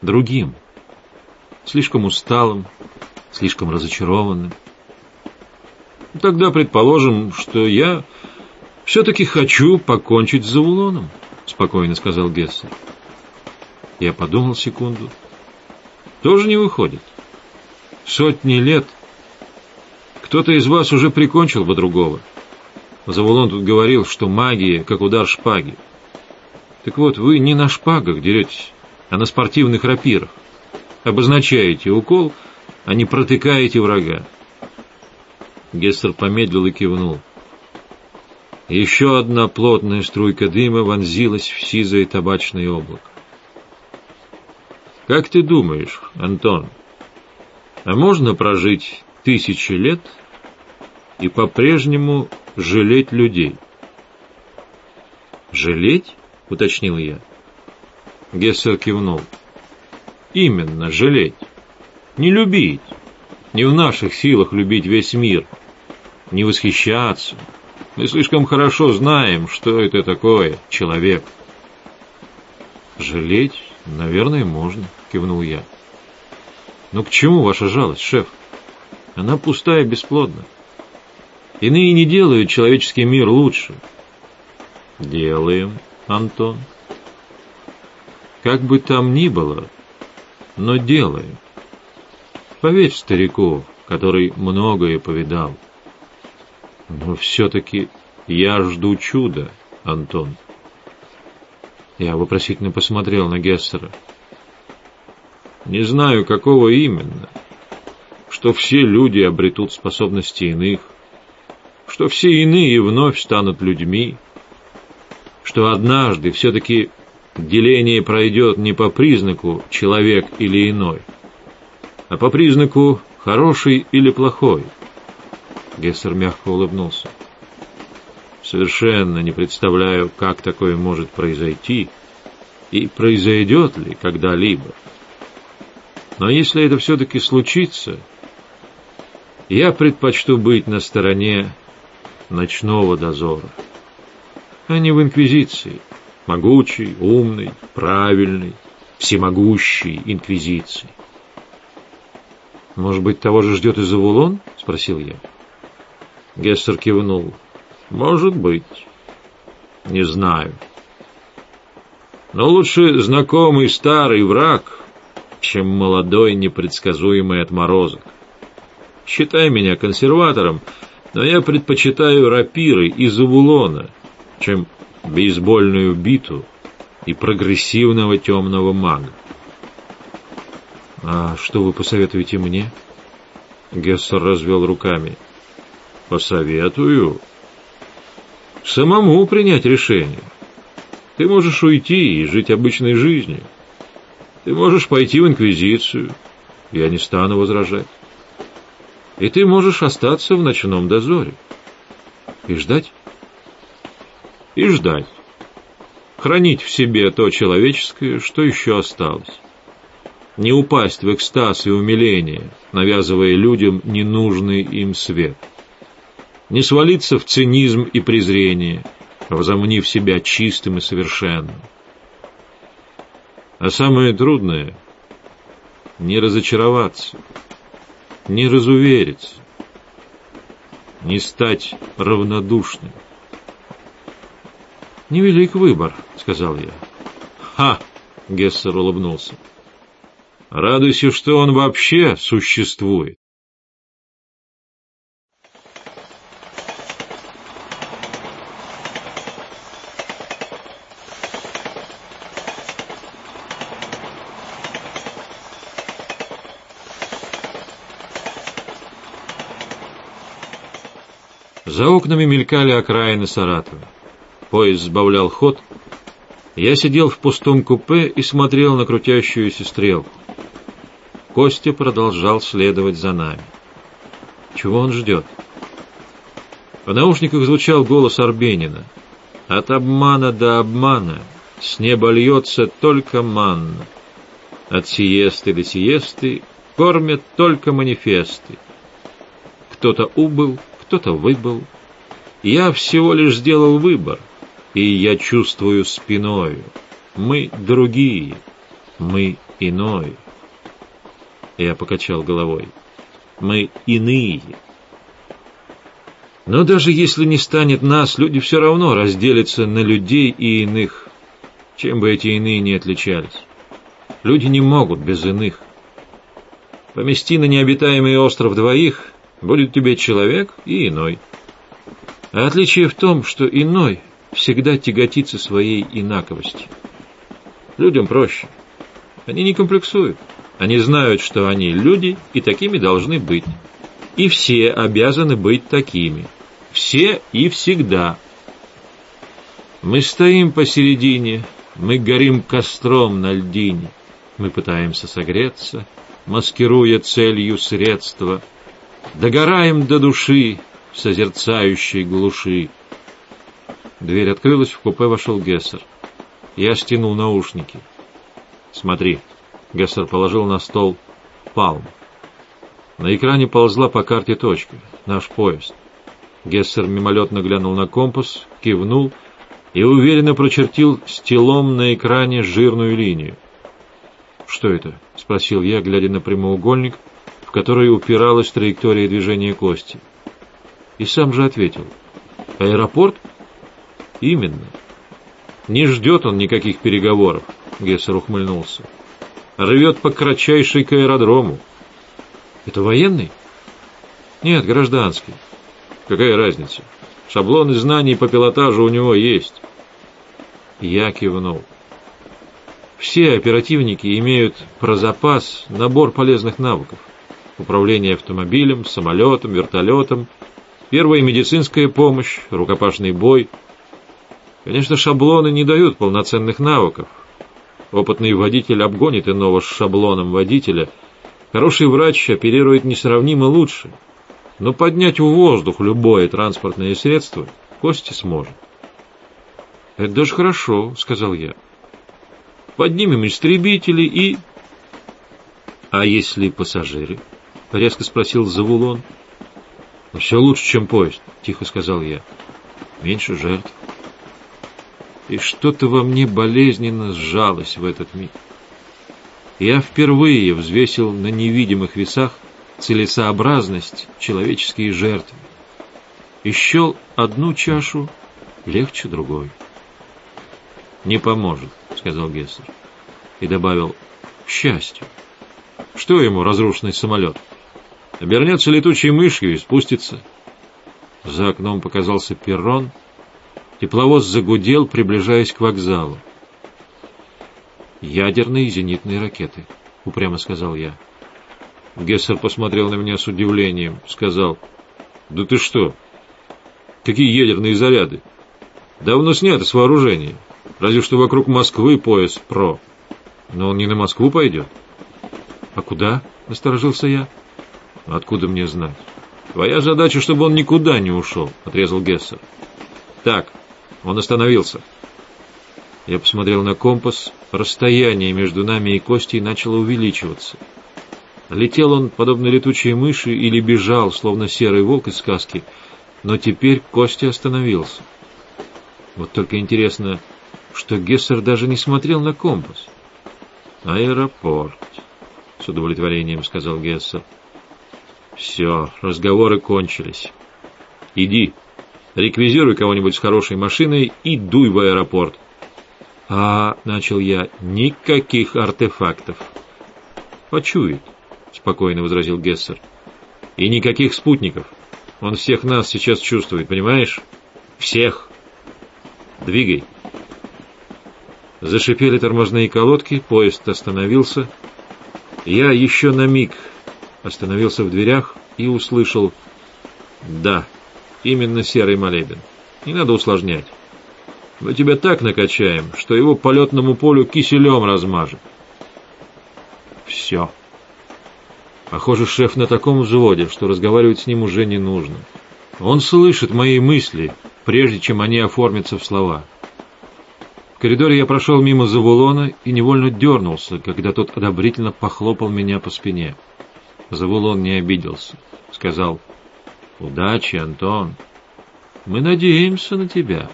другим» слишком усталым, слишком разочарованным. Тогда предположим, что я все-таки хочу покончить с Завулоном, спокойно сказал Гессер. Я подумал секунду. Тоже не выходит. Сотни лет кто-то из вас уже прикончил бы другого. Завулон тут говорил, что магия, как удар шпаги. Так вот, вы не на шпагах деретесь, а на спортивных рапирах. Обозначаете укол, а не протыкаете врага. Гестер помедлил и кивнул. Еще одна плотная струйка дыма вонзилась в сизое табачное облако. «Как ты думаешь, Антон, а можно прожить тысячи лет и по-прежнему жалеть людей?» «Жалеть?» — уточнил я. Гессер кивнул. «Именно, жалеть. Не любить. Не в наших силах любить весь мир. Не восхищаться, мы слишком хорошо знаем, что это такое человек. Жалеть, наверное, можно, кивнул я. Но к чему ваша жалость, шеф? Она пустая и бесплодна. Иные не делают человеческий мир лучше. Делаем, Антон. Как бы там ни было, но делаем. Поверь старику, который многое повидал. Но все-таки я жду чуда, Антон. Я вопросительно посмотрел на Гессера. Не знаю, какого именно. Что все люди обретут способности иных. Что все иные вновь станут людьми. Что однажды все-таки деление пройдет не по признаку человек или иной, а по признаку хороший или плохой. Гессер мягко улыбнулся. Совершенно не представляю, как такое может произойти и произойдет ли когда-либо. Но если это все-таки случится, я предпочту быть на стороне ночного дозора, а не в инквизиции, могучей, умной, правильной, всемогущей инквизиции. «Может быть, того же ждет и Завулон?» — спросил я. Гессер кивнул. Может быть. Не знаю. Но лучше знакомый старый враг, чем молодой непредсказуемый отморозок. Считай меня консерватором, но я предпочитаю рапиры из Авулона, чем бейсбольную биту и прогрессивного темного мага. «А что вы посоветуете мне?» Гессер развел руками. Посоветую самому принять решение. Ты можешь уйти и жить обычной жизнью. Ты можешь пойти в инквизицию. Я не стану возражать. И ты можешь остаться в ночном дозоре. И ждать. И ждать. Хранить в себе то человеческое, что еще осталось. Не упасть в экстаз и умиление, навязывая людям ненужный им свет не свалиться в цинизм и презрение, возомнив себя чистым и совершенным. А самое трудное — не разочароваться, не разувериться, не стать равнодушным. «Невелик выбор», — сказал я. «Ха!» — Гессер улыбнулся. «Радуйся, что он вообще существует. За окнами мелькали окраины Саратова. Поезд сбавлял ход. Я сидел в пустом купе и смотрел на крутящуюся стрелку. Костя продолжал следовать за нами. Чего он ждет? В наушниках звучал голос Арбенина. От обмана до обмана с неба льется только манна. От сиесты до сиесты кормят только манифесты. Кто-то убыл, кто-то выбыл. Я всего лишь сделал выбор, и я чувствую спиною. Мы другие, мы иной. Я покачал головой. Мы иные. Но даже если не станет нас, люди все равно разделятся на людей и иных, чем бы эти иные не отличались. Люди не могут без иных. Помести на необитаемый остров двоих, будет тебе человек и иной. А отличие в том, что иной всегда тяготится своей инаковостью. Людям проще. Они не комплексуют. Они знают, что они люди и такими должны быть. И все обязаны быть такими. Все и всегда. Мы стоим посередине, мы горим костром на льдине. Мы пытаемся согреться, маскируя целью средства. Догораем до души созерцающей глуши. Дверь открылась, в купе вошел Гессер. Я стянул наушники. «Смотри», — Гессер положил на стол палм. На экране ползла по карте точка, наш поезд. Гессер мимолетно глянул на компас, кивнул и уверенно прочертил стилом на экране жирную линию. «Что это?» — спросил я, глядя на прямоугольник, в который упиралась траектория движения кости. И сам же ответил. «Аэропорт?» «Именно. Не ждет он никаких переговоров», — Гессер ухмыльнулся. «Рвет по кратчайшей к аэродрому». «Это военный?» «Нет, гражданский. Какая разница? Шаблоны знаний по пилотажу у него есть». Я кивнул. Все оперативники имеют про запас набор полезных навыков. Управление автомобилем, самолетом, вертолетом, первая медицинская помощь, рукопашный бой. Конечно, шаблоны не дают полноценных навыков. Опытный водитель обгонит иного с шаблоном водителя. Хороший врач оперирует несравнимо лучше. Но поднять в воздух любое транспортное средство Кости сможет. «Это даже хорошо», — сказал я. «Поднимем истребители и...» «А если пассажиры?» — резко спросил Завулон. «Ну, «Все лучше, чем поезд», — тихо сказал я. «Меньше жертв». И что-то во мне болезненно сжалось в этот миг. Я впервые взвесил на невидимых весах целесообразность человеческие жертвы и счел одну чашу легче другой. «Не поможет», — сказал Гессер. И добавил «к счастью». Что ему разрушенный самолет? Обернется летучей мышью и спустится. За окном показался перрон. Тепловоз загудел, приближаясь к вокзалу. «Ядерные зенитные ракеты», — упрямо сказал я. Гессер посмотрел на меня с удивлением, сказал, «Да ты что? Какие ядерные заряды? Давно снято с вооружения. Разве что вокруг Москвы пояс ПРО. Но он не на Москву пойдет. А куда? Насторожился я. Откуда мне знать? Твоя задача, чтобы он никуда не ушел, отрезал Гессер. Так, он остановился. Я посмотрел на компас. Расстояние между нами и Костей начало увеличиваться. Летел он, подобно летучей мыши, или бежал, словно серый волк из сказки, но теперь Костя остановился. Вот только интересно, что Гессер даже не смотрел на компас. «Аэропорт», — с удовлетворением сказал Гессер. «Все, разговоры кончились. Иди, реквизируй кого-нибудь с хорошей машиной и дуй в аэропорт». «А, — начал я, — никаких артефактов». «Почует», — спокойно возразил Гессер. «И никаких спутников. Он всех нас сейчас чувствует, понимаешь? Всех. Двигай». Зашипели тормозные колодки, поезд остановился. Я еще на миг остановился в дверях и услышал «Да, именно серый молебен. Не надо усложнять. Мы тебя так накачаем, что его по летному полю киселем размажет». Все. Похоже, шеф на таком взводе, что разговаривать с ним уже не нужно. Он слышит мои мысли, прежде чем они оформятся в слова. В коридоре я прошел мимо Завулона и невольно дернулся, когда тот одобрительно похлопал меня по спине. Завулон не обиделся. Сказал, «Удачи, Антон. Мы надеемся на тебя».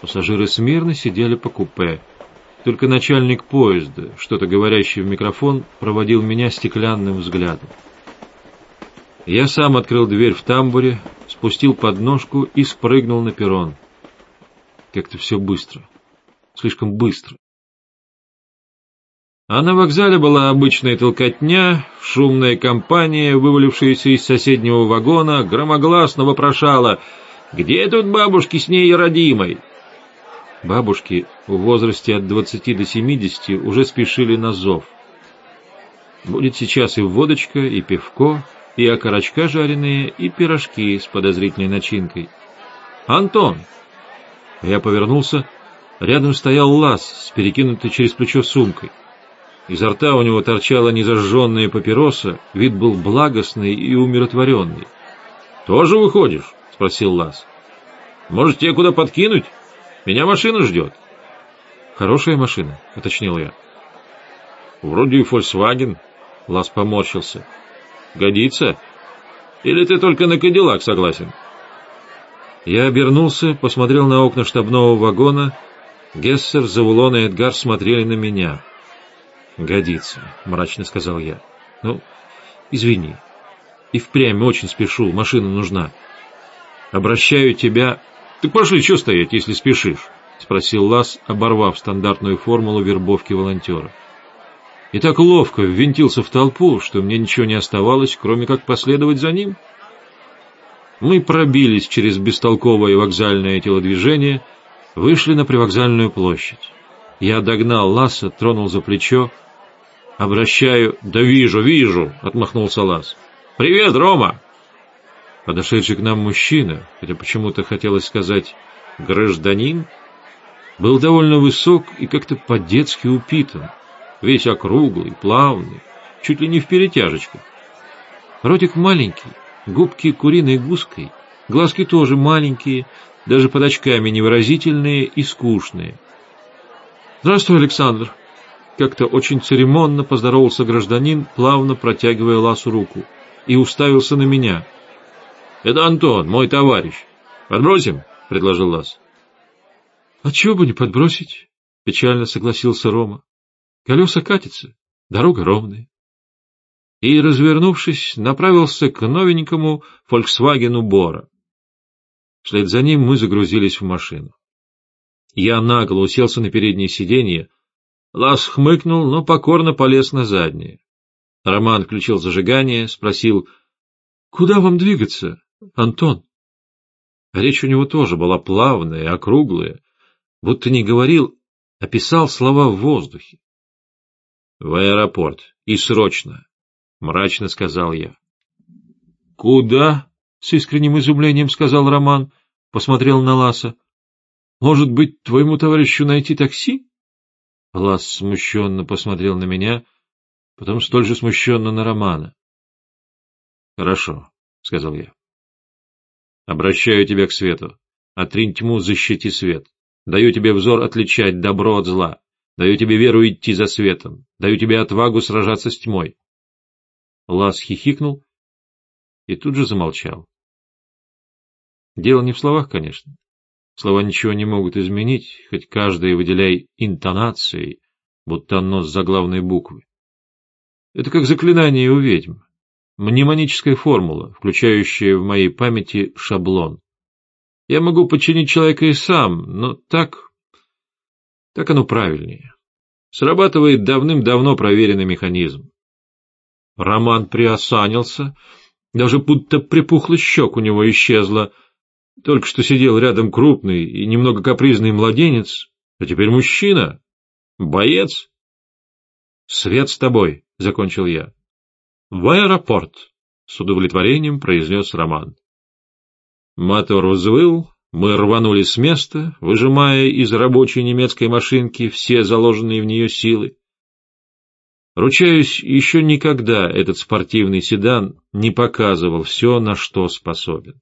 Пассажиры смирно сидели по купе. Только начальник поезда, что-то говорящий в микрофон, проводил меня стеклянным взглядом. Я сам открыл дверь в тамбуре, спустил подножку и спрыгнул на перрон. Как-то все быстро. Слишком быстро. А на вокзале была обычная толкотня, шумная компания, вывалившаяся из соседнего вагона, громогласно вопрошала «Где тут бабушки с ней родимой?» Бабушки в возрасте от 20 до 70 уже спешили на зов. Будет сейчас и водочка, и пивко, и окорочка жареные, и пирожки с подозрительной начинкой. «Антон!» Я повернулся. Рядом стоял лаз с перекинутой через плечо сумкой. Изо рта у него торчала незажженная папироса, вид был благостный и умиротворенный. «Тоже выходишь?» — спросил Лаз. «Может, тебе куда подкинуть? Меня машина ждет». «Хорошая машина», — уточнил я. «Вроде и Фольксваген», — Лаз поморщился. «Годится? Или ты только на Кадиллак согласен?» Я обернулся, посмотрел на окна штабного вагона. Гессер, Завулон и Эдгар смотрели на меня. «Годится», — мрачно сказал я. «Ну, извини. И впрямь очень спешу, машина нужна. Обращаю тебя...» «Ты пошли, что стоять, если спешишь?» — спросил Лас, оборвав стандартную формулу вербовки волонтера. И так ловко ввинтился в толпу, что мне ничего не оставалось, кроме как последовать за ним. Мы пробились через бестолковое вокзальное телодвижение, вышли на привокзальную площадь. Я догнал Ласса, тронул за плечо. «Обращаю...» «Да вижу, вижу!» — отмахнулся Ласс. «Привет, Рома!» Подошедший к нам мужчина, хотя почему-то хотелось сказать «гражданин», был довольно высок и как-то по-детски упитан, весь округлый, плавный, чуть ли не в перетяжечках. Ротик маленький, Губки куриной гуской, глазки тоже маленькие, даже под очками невыразительные и скучные. «Здравствуй, Александр!» Как-то очень церемонно поздоровался гражданин, плавно протягивая Ласу руку, и уставился на меня. «Это Антон, мой товарищ. Подбросим?» — предложил Лас. «А чего бы не подбросить?» — печально согласился Рома. «Колеса катятся, дорога ровная» и, развернувшись, направился к новенькому «Фольксвагену Бора». Вслед за ним мы загрузились в машину. Я нагло уселся на переднее сиденье. Лас хмыкнул, но покорно полез на заднее. Роман включил зажигание, спросил, «Куда вам двигаться, Антон?» Речь у него тоже была плавная, округлая, будто не говорил, а писал слова в воздухе. «В аэропорт. И срочно мрачно сказал я. Куда? с искренним изумлением сказал Роман, посмотрел на Ласа. Может быть, твоему товарищу найти такси? Лас смущенно посмотрел на меня, потом столь же смущенно на Романа. Хорошо, сказал я. Обращаю тебя к свету. Отринь тьму, защити свет. Даю тебе взор отличать добро от зла. Даю тебе веру идти за светом. Даю тебе отвагу сражаться с тьмой. Лас хихикнул и тут же замолчал. Дело не в словах, конечно. Слова ничего не могут изменить, хоть каждая выделяй интонацией, будто оно с заглавной буквы. Это как заклинание у ведьм. Мнемоническая формула, включающая в моей памяти шаблон. Я могу подчинить человека и сам, но так... Так оно правильнее. Срабатывает давным-давно проверенный механизм. Роман приосанился, даже будто припухла щек у него исчезла. Только что сидел рядом крупный и немного капризный младенец, а теперь мужчина, боец. — Свет с тобой, — закончил я. — В аэропорт, — с удовлетворением произнес Роман. Мотор взвыл, мы рванули с места, выжимая из рабочей немецкой машинки все заложенные в нее силы. Ручаюсь, еще никогда этот спортивный седан не показывал все, на что способен.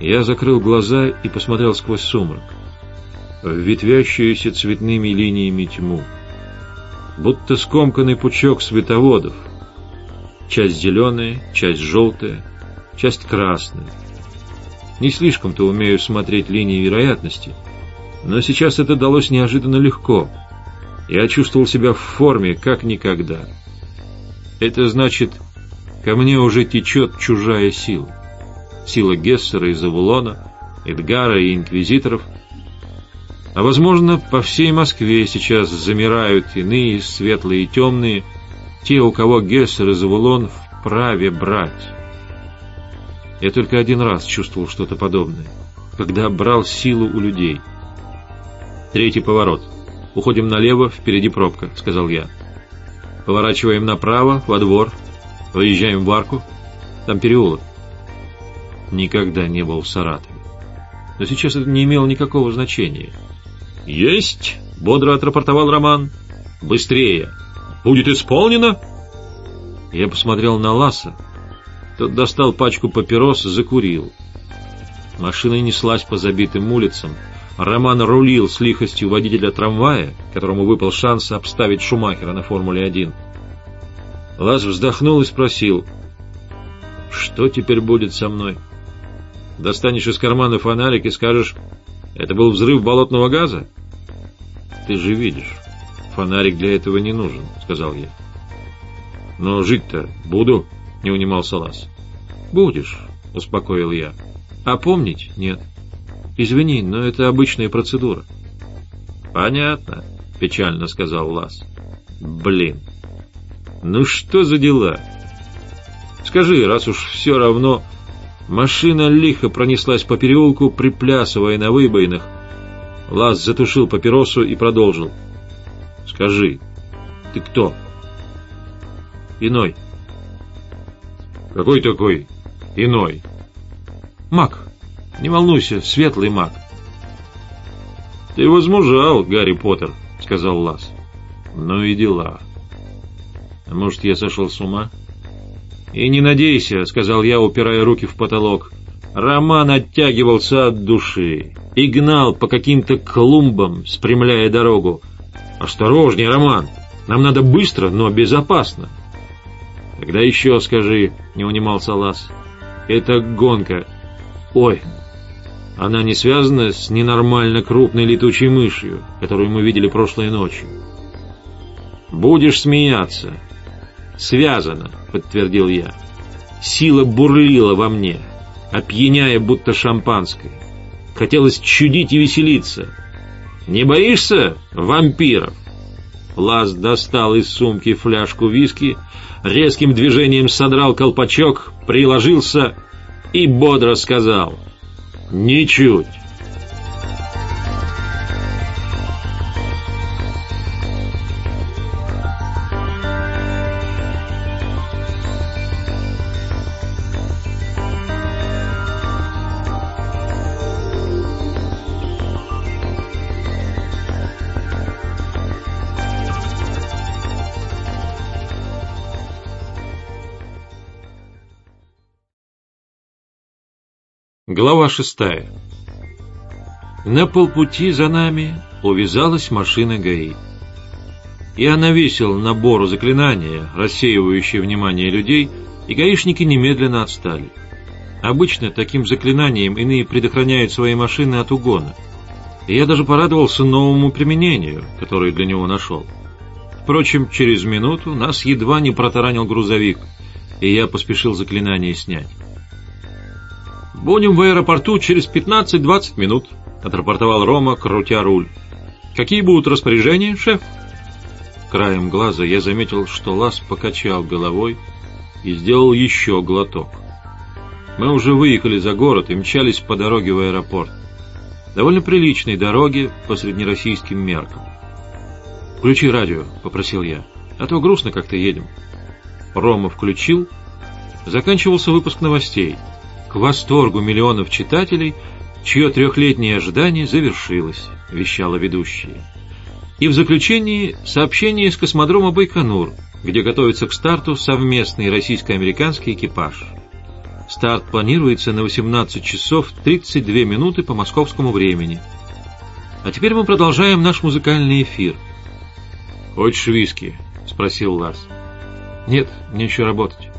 Я закрыл глаза и посмотрел сквозь сумрак, в ветвящуюся цветными линиями тьму, будто скомканный пучок световодов, часть зеленая, часть желтая, часть красная. Не слишком-то умею смотреть линии вероятности, но сейчас это далось неожиданно легко — я чувствовал себя в форме, как никогда. Это значит, ко мне уже течет чужая сила. Сила Гессера и Завулона, Эдгара и инквизиторов. А возможно, по всей Москве сейчас замирают иные, светлые и темные, те, у кого Гессер и Завулон вправе брать. Я только один раз чувствовал что-то подобное, когда брал силу у людей. Третий поворот. Уходим налево, впереди пробка, сказал я. Поворачиваем направо, во двор, выезжаем в арку, там переулок. Никогда не был в Саратове. Но сейчас это не имело никакого значения. «Есть!» — бодро отрапортовал Роман. «Быстрее! Будет исполнено!» Я посмотрел на Ласа. Тот достал пачку папирос, закурил. Машина неслась по забитым улицам. Роман рулил с лихостью водителя трамвая, которому выпал шанс обставить Шумахера на Формуле-1. Лаз вздохнул и спросил, «Что теперь будет со мной?» «Достанешь из кармана фонарик и скажешь, это был взрыв болотного газа?» «Ты же видишь, фонарик для этого не нужен», — сказал я. «Но жить-то буду», — не унимался Лаз. «Будешь», — успокоил я. «А помнить нет». Извини, но это обычная процедура. Понятно, печально сказал Лас. Блин. Ну что за дела? Скажи, раз уж все равно... Машина лихо пронеслась по переулку, приплясывая на выбоинах. Лас затушил папиросу и продолжил. Скажи, ты кто? Иной. Какой такой иной? Маг. Не волнуйся, светлый маг. Ты возмужал, Гарри Поттер, сказал Лас. Ну и дела. А может, я сошел с ума? И не надейся, сказал я, упирая руки в потолок. Роман оттягивался от души и гнал по каким-то клумбам, спрямляя дорогу. «Осторожней, Роман! Нам надо быстро, но безопасно!» «Тогда еще скажи», — не унимался Лас. «Это гонка. Ой, она не связана с ненормально крупной летучей мышью, которую мы видели прошлой ночью. «Будешь смеяться». «Связано», — подтвердил я. Сила бурлила во мне, опьяняя будто шампанское. Хотелось чудить и веселиться. «Не боишься вампиров?» Лаз достал из сумки фляжку виски, резким движением содрал колпачок, приложился и бодро сказал — Ничуть. Глава шестая. На полпути за нами увязалась машина ГАИ. Я навесил набору заклинания, рассеивающие внимание людей, и гаишники немедленно отстали. Обычно таким заклинанием иные предохраняют свои машины от угона. И я даже порадовался новому применению, которое для него нашел. Впрочем, через минуту нас едва не протаранил грузовик, и я поспешил заклинание снять. «Будем в аэропорту через 15-20 минут», — отрапортовал Рома, крутя руль. «Какие будут распоряжения, шеф?» Краем глаза я заметил, что Лас покачал головой и сделал еще глоток. Мы уже выехали за город и мчались по дороге в аэропорт. Довольно приличной дороге по среднероссийским меркам. «Включи радио», — попросил я, — «а то грустно как-то едем». Рома включил. Заканчивался выпуск новостей — к восторгу миллионов читателей, чье трехлетнее ожидание завершилось, вещала ведущая. И в заключении сообщение из космодрома Байконур, где готовится к старту совместный российско-американский экипаж. Старт планируется на 18 часов 32 минуты по московскому времени. А теперь мы продолжаем наш музыкальный эфир. «Хочешь виски?» — спросил Ларс. «Нет, мне еще работать».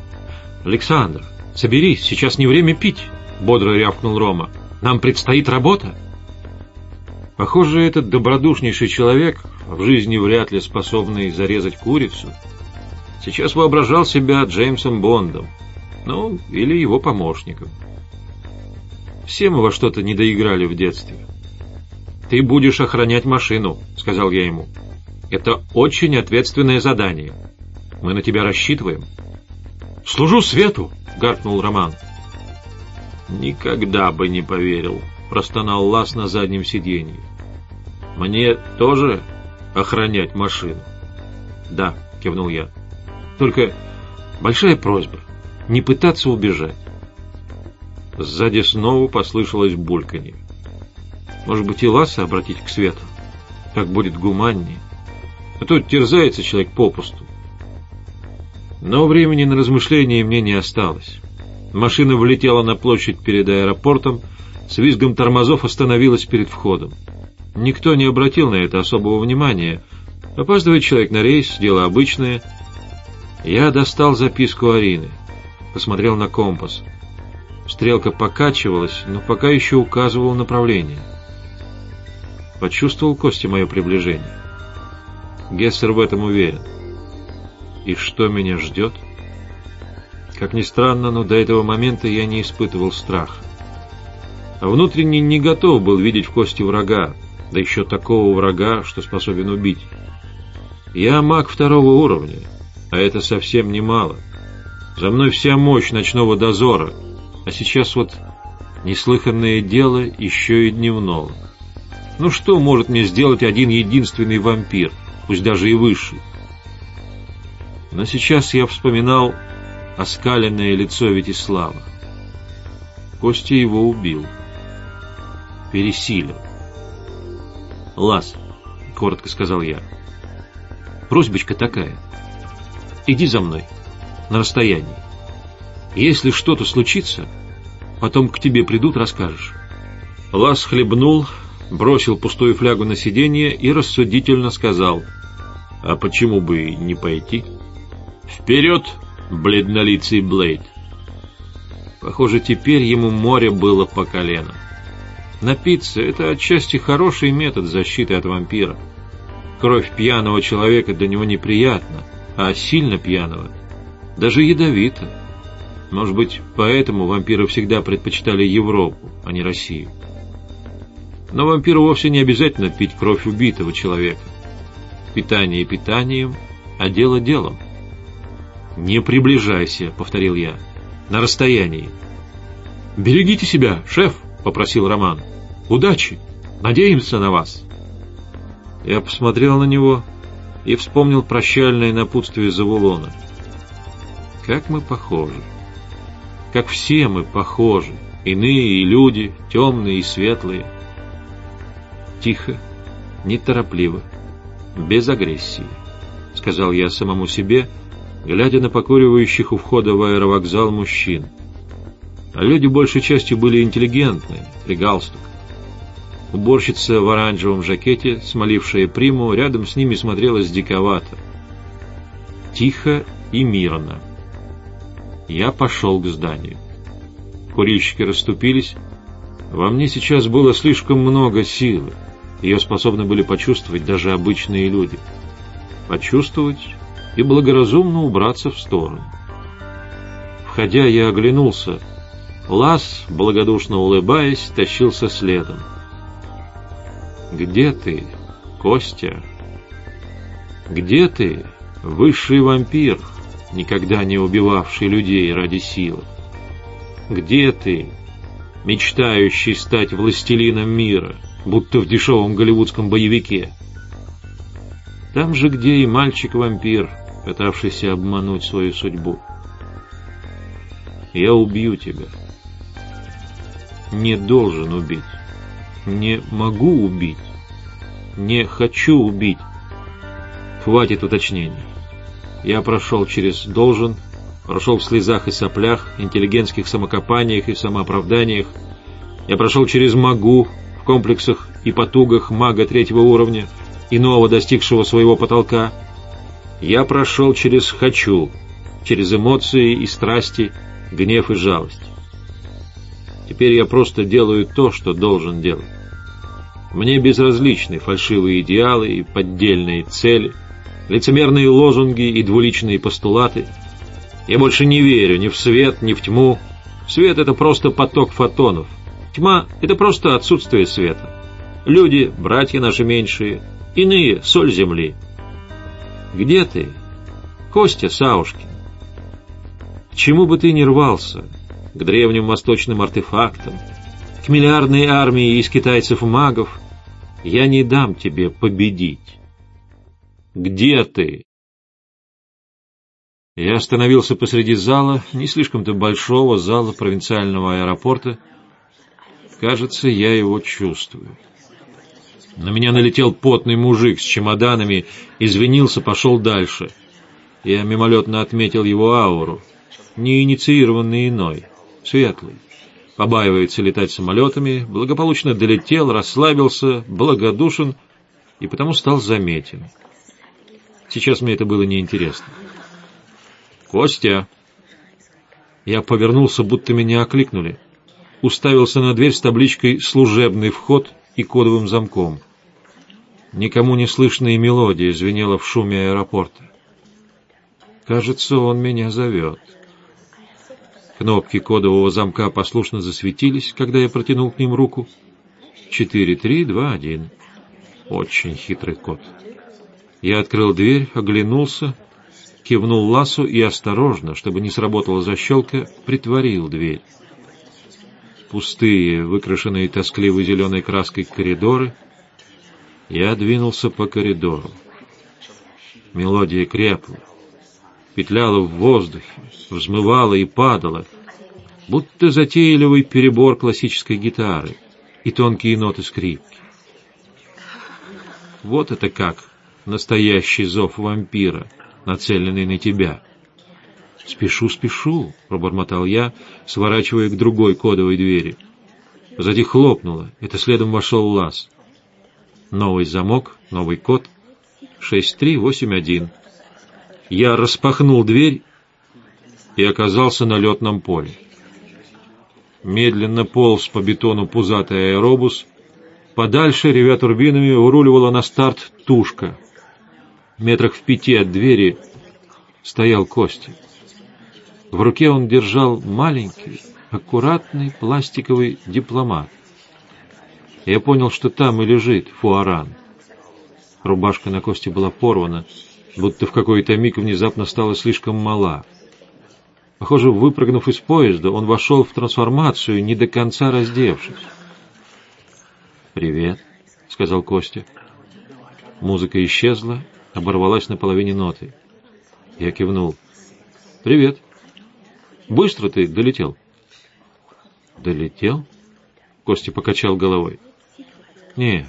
«Александр, «Соберись, сейчас не время пить», — бодро рявкнул Рома. «Нам предстоит работа». Похоже, этот добродушнейший человек, в жизни вряд ли способный зарезать курицу, Сейчас воображал себя Джеймсом Бондом, ну, или его помощником. Все мы во что-то не доиграли в детстве. «Ты будешь охранять машину», — сказал я ему. «Это очень ответственное задание. Мы на тебя рассчитываем». «Служу свету!» — гаркнул Роман. «Никогда бы не поверил», — простонал Лас на заднем сиденье. «Мне тоже охранять машину?» «Да», — кивнул я. «Только большая просьба — не пытаться убежать». Сзади снова послышалось бульканье. «Может быть, и Ласа обратить к свету? Так будет гуманнее. А то терзается человек попусту». Но времени на размышления мне не осталось. Машина влетела на площадь перед аэропортом, с визгом тормозов остановилась перед входом. Никто не обратил на это особого внимания. Опаздывает человек на рейс, дело обычное. Я достал записку Арины, посмотрел на компас. Стрелка покачивалась, но пока еще указывала направление. Почувствовал Костя мое приближение. Гессер в этом уверен. И что меня ждет? — как ни странно, но до этого момента я не испытывал страха. А внутренне не готов был видеть в кости врага, да еще такого врага, что способен убить. Я маг второго уровня, а это совсем немало. За мной вся мощь ночного дозора, а сейчас вот неслыханное дело еще и дневного. Ну что может мне сделать один единственный вампир, пусть даже и высший? Но сейчас я вспоминал оскаленное лицо Вятислава. Костя его убил. Пересилил. «Лас», — коротко сказал я, — «просьбочка такая. Иди за мной, на расстоянии. Если что-то случится, потом к тебе придут, расскажешь». Лас хлебнул, бросил пустую флягу на сиденье и рассудительно сказал, «А почему бы не пойти?» «Вперед!» бледнолицый Блейд. Похоже, теперь ему море было по колено. Напиться — это отчасти хороший метод защиты от вампира. Кровь пьяного человека для него неприятна, а сильно пьяного — даже ядовито. Может быть, поэтому вампиры всегда предпочитали Европу, а не Россию. Но вампиру вовсе не обязательно пить кровь убитого человека. Питание питанием, а дело делом. «Не приближайся», — повторил я. «На расстоянии». «Берегите себя, шеф», — попросил Роман. «Удачи! Надеемся на вас!» Я посмотрел на него и вспомнил прощальное напутствие Завулона. Как мы похожи. Как все мы похожи. Иные и люди, темные и светлые. Тихо, неторопливо, без агрессии, сказал я самому себе, — глядя на покуривающих у входа в аэровокзал мужчин. А люди большей частью были интеллигентные, при галстук. Уборщица в оранжевом жакете, смолившая приму, рядом с ними смотрелась диковато. Тихо и мирно. Я пошел к зданию. Курильщики расступились. Во мне сейчас было слишком много силы. Ее способны были почувствовать даже обычные люди. Почувствовать и благоразумно убраться в сторону. Входя, я оглянулся. Лас, благодушно улыбаясь, тащился следом. «Где ты, Костя? Где ты, высший вампир, никогда не убивавший людей ради силы? Где ты, мечтающий стать властелином мира, будто в дешевом голливудском боевике?» Там же, где и мальчик-вампир, пытавшийся обмануть свою судьбу. Я убью тебя. Не должен убить. Не могу убить. Не хочу убить. Хватит уточнений. Я прошел через «должен», прошел в слезах и соплях, интеллигентских самокопаниях и самооправданиях. Я прошел через «могу», в комплексах и потугах мага третьего уровня, иного достигшего своего потолка, я прошел через «хочу», через эмоции и страсти, гнев и жалость. Теперь я просто делаю то, что должен делать. Мне безразличны фальшивые идеалы и поддельные цели, лицемерные лозунги и двуличные постулаты. Я больше не верю ни в свет, ни в тьму. Свет — это просто поток фотонов. Тьма — это просто отсутствие света. Люди — братья наши меньшие, иные — соль земли. Где ты, Костя Саушкин? К чему бы ты ни рвался, к древним восточным артефактам, к миллиардной армии из китайцев-магов, я не дам тебе победить. Где ты? Я остановился посреди зала, не слишком-то большого зала провинциального аэропорта. Кажется, я его чувствую. На меня налетел потный мужик с чемоданами, извинился, пошел дальше. Я мимолетно отметил его ауру. Неинициированный иной, светлый. Побаивается летать самолетами, благополучно долетел, расслабился, благодушен и потому стал заметен. Сейчас мне это было неинтересно. «Костя!» Я повернулся, будто меня окликнули. Уставился на дверь с табличкой «Служебный вход» и кодовым замком. Никому не слышная мелодия звенела в шуме аэропорта. Кажется, он меня зовет. Кнопки кодового замка послушно засветились, когда я протянул к ним руку. Четыре, три, два, один. Очень хитрый код. Я открыл дверь, оглянулся, кивнул ласу и осторожно, чтобы не сработала защелка, притворил дверь. Пустые, выкрашенные тоскливой зеленой краской коридоры. Я двинулся по коридору. Мелодия крепла, петляла в воздухе, взмывала и падала, будто затейливый перебор классической гитары и тонкие ноты скрипки. Вот это как! настоящий зов вампира, нацеленный на тебя. «Спешу, спешу», — пробормотал я, сворачивая к другой кодовой двери. Позади хлопнуло, это следом вошел лаз. Новый замок, новый код. 6381. Я распахнул дверь и оказался на летном поле. Медленно полз по бетону пузатый аэробус. Подальше, ревя турбинами, уруливала на старт тушка — метрах в пяти от двери стоял Костя. В руке он держал маленький, аккуратный пластиковый дипломат. Я понял, что там и лежит фуаран. Рубашка на Косте была порвана, будто в какой-то миг внезапно стала слишком мала. Похоже, выпрыгнув из поезда, он вошел в трансформацию, не до конца раздевшись. «Привет», — сказал Костя. Музыка исчезла, оборвалась на половине ноты. Я кивнул. «Привет. Быстро ты долетел?» «Долетел?» Костя покачал головой. «Не,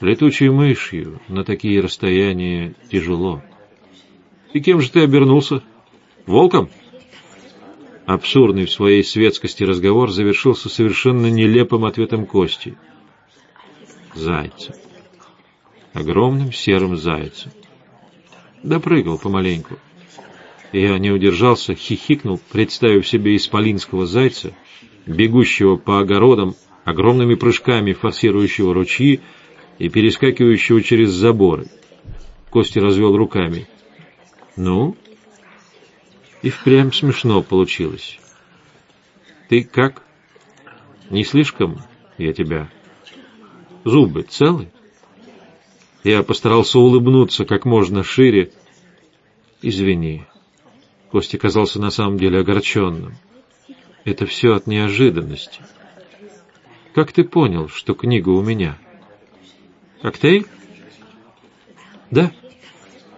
летучей мышью на такие расстояния тяжело. И кем же ты обернулся? Волком?» Абсурдный в своей светскости разговор завершился совершенно нелепым ответом Кости. «Зайцем» огромным серым зайцем. Допрыгал помаленьку. Я не удержался, хихикнул, представив себе исполинского зайца, бегущего по огородам, огромными прыжками форсирующего ручьи и перескакивающего через заборы. Костя развел руками. «Ну?» И впрямь смешно получилось. «Ты как? Не слишком я тебя? Зубы целы?» Я постарался улыбнуться как можно шире. «Извини». Костя казался на самом деле огорченным. «Это все от неожиданности. Как ты понял, что книга у меня?» «Коктейль?» «Да.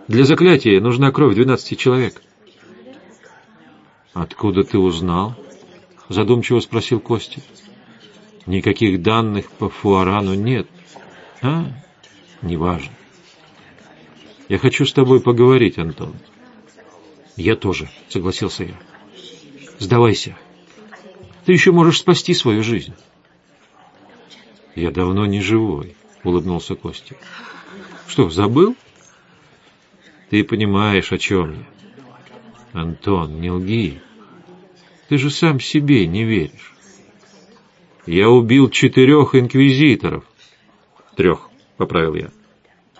Для заклятия нужна кровь двенадцати человек». «Откуда ты узнал?» — задумчиво спросил Костя. «Никаких данных по Фуарану нет». «А, неважно. Я хочу с тобой поговорить, Антон. Я тоже, согласился я. Сдавайся. Ты еще можешь спасти свою жизнь. Я давно не живой, улыбнулся Костя. Что, забыл? Ты понимаешь, о чем я. Антон, не лги. Ты же сам себе не веришь. Я убил четырех инквизиторов. Трех. — поправил я.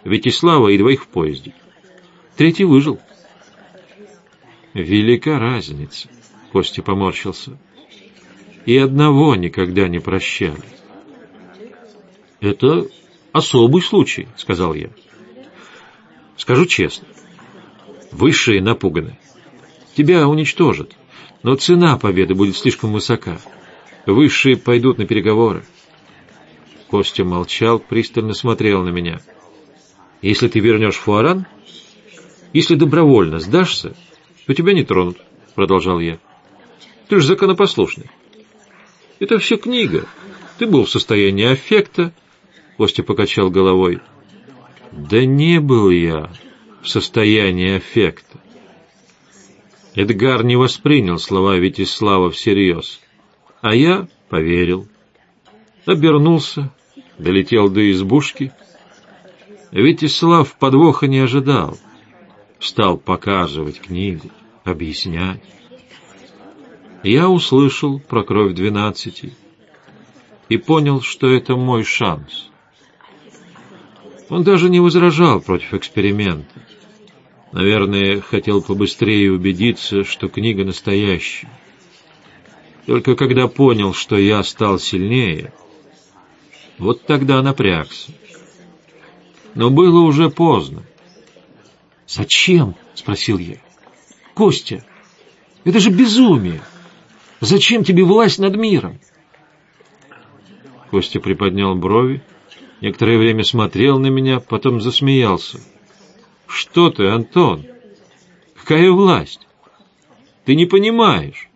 Витислава и двоих в поезде. Третий выжил. Велика разница, Костя поморщился. И одного никогда не прощали. Это особый случай, сказал я. Скажу честно, высшие напуганы. Тебя уничтожат, но цена победы будет слишком высока. Высшие пойдут на переговоры. Костя молчал, пристально смотрел на меня. Если ты вернешь Фуаран, если добровольно сдашься, то тебя не тронут, продолжал я. Ты же законопослушный. Это все книга. Ты был в состоянии аффекта. Костя покачал головой. Да не был я в состоянии аффекта. Эдгар не воспринял слова Витислава всерьез, а я поверил. Обернулся, долетел до избушки. Витислав подвоха не ожидал. Стал показывать книгу, объяснять. Я услышал про кровь двенадцати и понял, что это мой шанс. Он даже не возражал против эксперимента. Наверное, хотел побыстрее убедиться, что книга настоящая. Только когда понял, что я стал сильнее, вот тогда напрягся. Но было уже поздно. «Зачем?» — спросил я. «Костя, это же безумие! Зачем тебе власть над миром?» Костя приподнял брови, некоторое время смотрел на меня, потом засмеялся. «Что ты, Антон? Какая власть? Ты не понимаешь».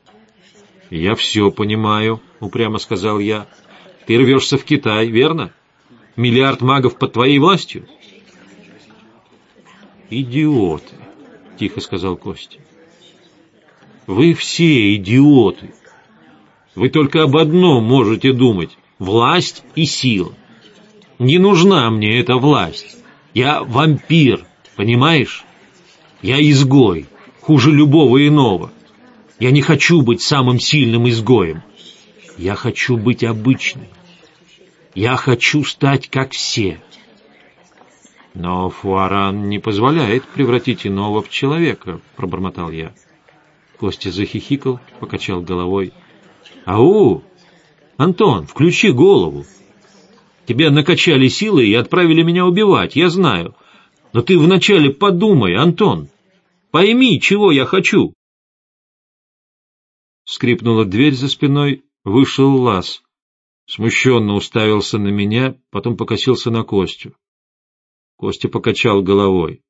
«Я все понимаю», — упрямо сказал я. «Ты рвешься в Китай, верно? Миллиард магов под твоей властью?» «Идиоты», — тихо сказал Костя. «Вы все идиоты. Вы только об одном можете думать — власть и сила. Не нужна мне эта власть. Я вампир, понимаешь? Я изгой, хуже любого иного. Я не хочу быть самым сильным изгоем. Я хочу быть обычным. Я хочу стать как все. Но Фуаран не позволяет превратить иного в человека, пробормотал я. Костя захихикал, покачал головой. Ау! Антон, включи голову. Тебя накачали силой и отправили меня убивать, я знаю. Но ты вначале подумай, Антон. Пойми, чего я хочу. Скрипнула дверь за спиной, вышел Лаз. Смущенно уставился на меня, потом покосился на Костю. Костя покачал головой.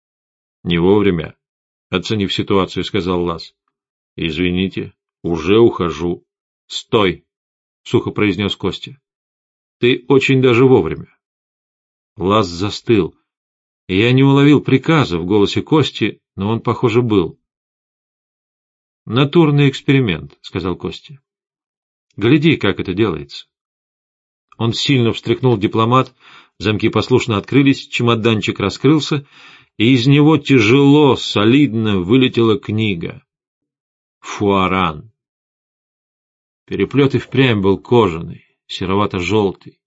— Не вовремя, — оценив ситуацию, сказал Лаз. — Извините, уже ухожу. — Стой, — сухо произнес Костя. — Ты очень даже вовремя. Лаз застыл. Я не уловил приказа в голосе Кости, но он, похоже, был. «Натурный эксперимент», — сказал Костя. «Гляди, как это делается». Он сильно встряхнул дипломат, замки послушно открылись, чемоданчик раскрылся, и из него тяжело, солидно вылетела книга. Фуаран. Переплет и впрямь был кожаный, серовато-желтый,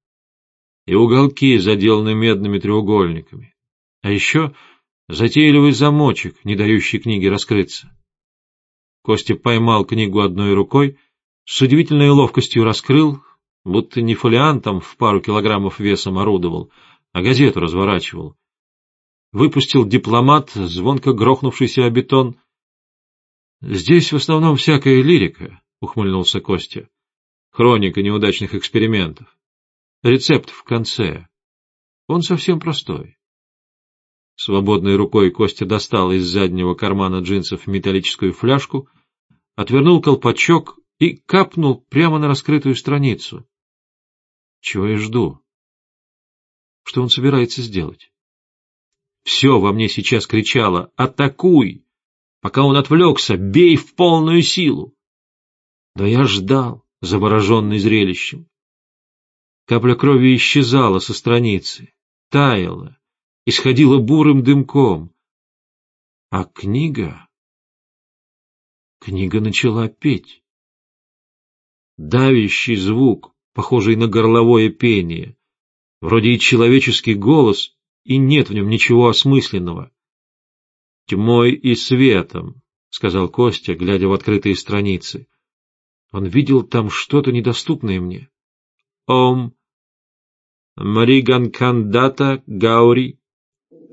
и уголки заделаны медными треугольниками. А еще затейливый замочек, не дающий книге раскрыться. Костя поймал книгу одной рукой, с удивительной ловкостью раскрыл, будто не фолиантом в пару килограммов весом орудовал, а газету разворачивал. Выпустил дипломат, звонко грохнувшийся о бетон. — Здесь в основном всякая лирика, — ухмыльнулся Костя. — Хроника неудачных экспериментов. Рецепт в конце. Он совсем простой. Свободной рукой Костя достал из заднего кармана джинсов металлическую фляжку, отвернул колпачок и капнул прямо на раскрытую страницу. Чего я жду? Что он собирается сделать? Все во мне сейчас кричало «Атакуй!» Пока он отвлекся, бей в полную силу. Да я ждал, завороженный зрелищем. Капля крови исчезала со страницы, таяла, исходила бурым дымком. А книга... Книга начала петь. Давящий звук, похожий на горловое пение. Вроде и человеческий голос, и нет в нем ничего осмысленного. тьмой и светом, — сказал Костя, глядя в открытые страницы. Он видел там что-то недоступное мне. Ом Мариганкандата Гаури,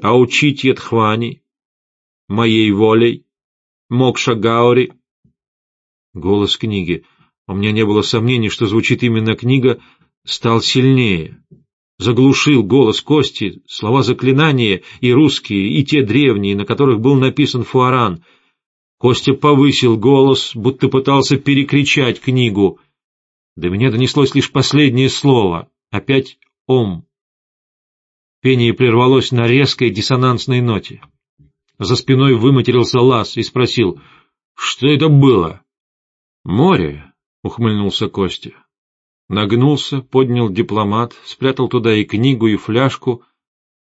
Аучитьет Хвани, Моей волей, Мокша Гаури. Голос книги. У меня не было сомнений, что звучит именно книга, стал сильнее. Заглушил голос Кости, слова заклинания, и русские, и те древние, на которых был написан фуаран — Костя повысил голос, будто пытался перекричать книгу. До меня донеслось лишь последнее слово. Опять «Ом». Пение прервалось на резкой диссонансной ноте. За спиной выматерился Лас и спросил, «Что это было?» «Море», — ухмыльнулся Костя. Нагнулся, поднял дипломат, спрятал туда и книгу, и фляжку.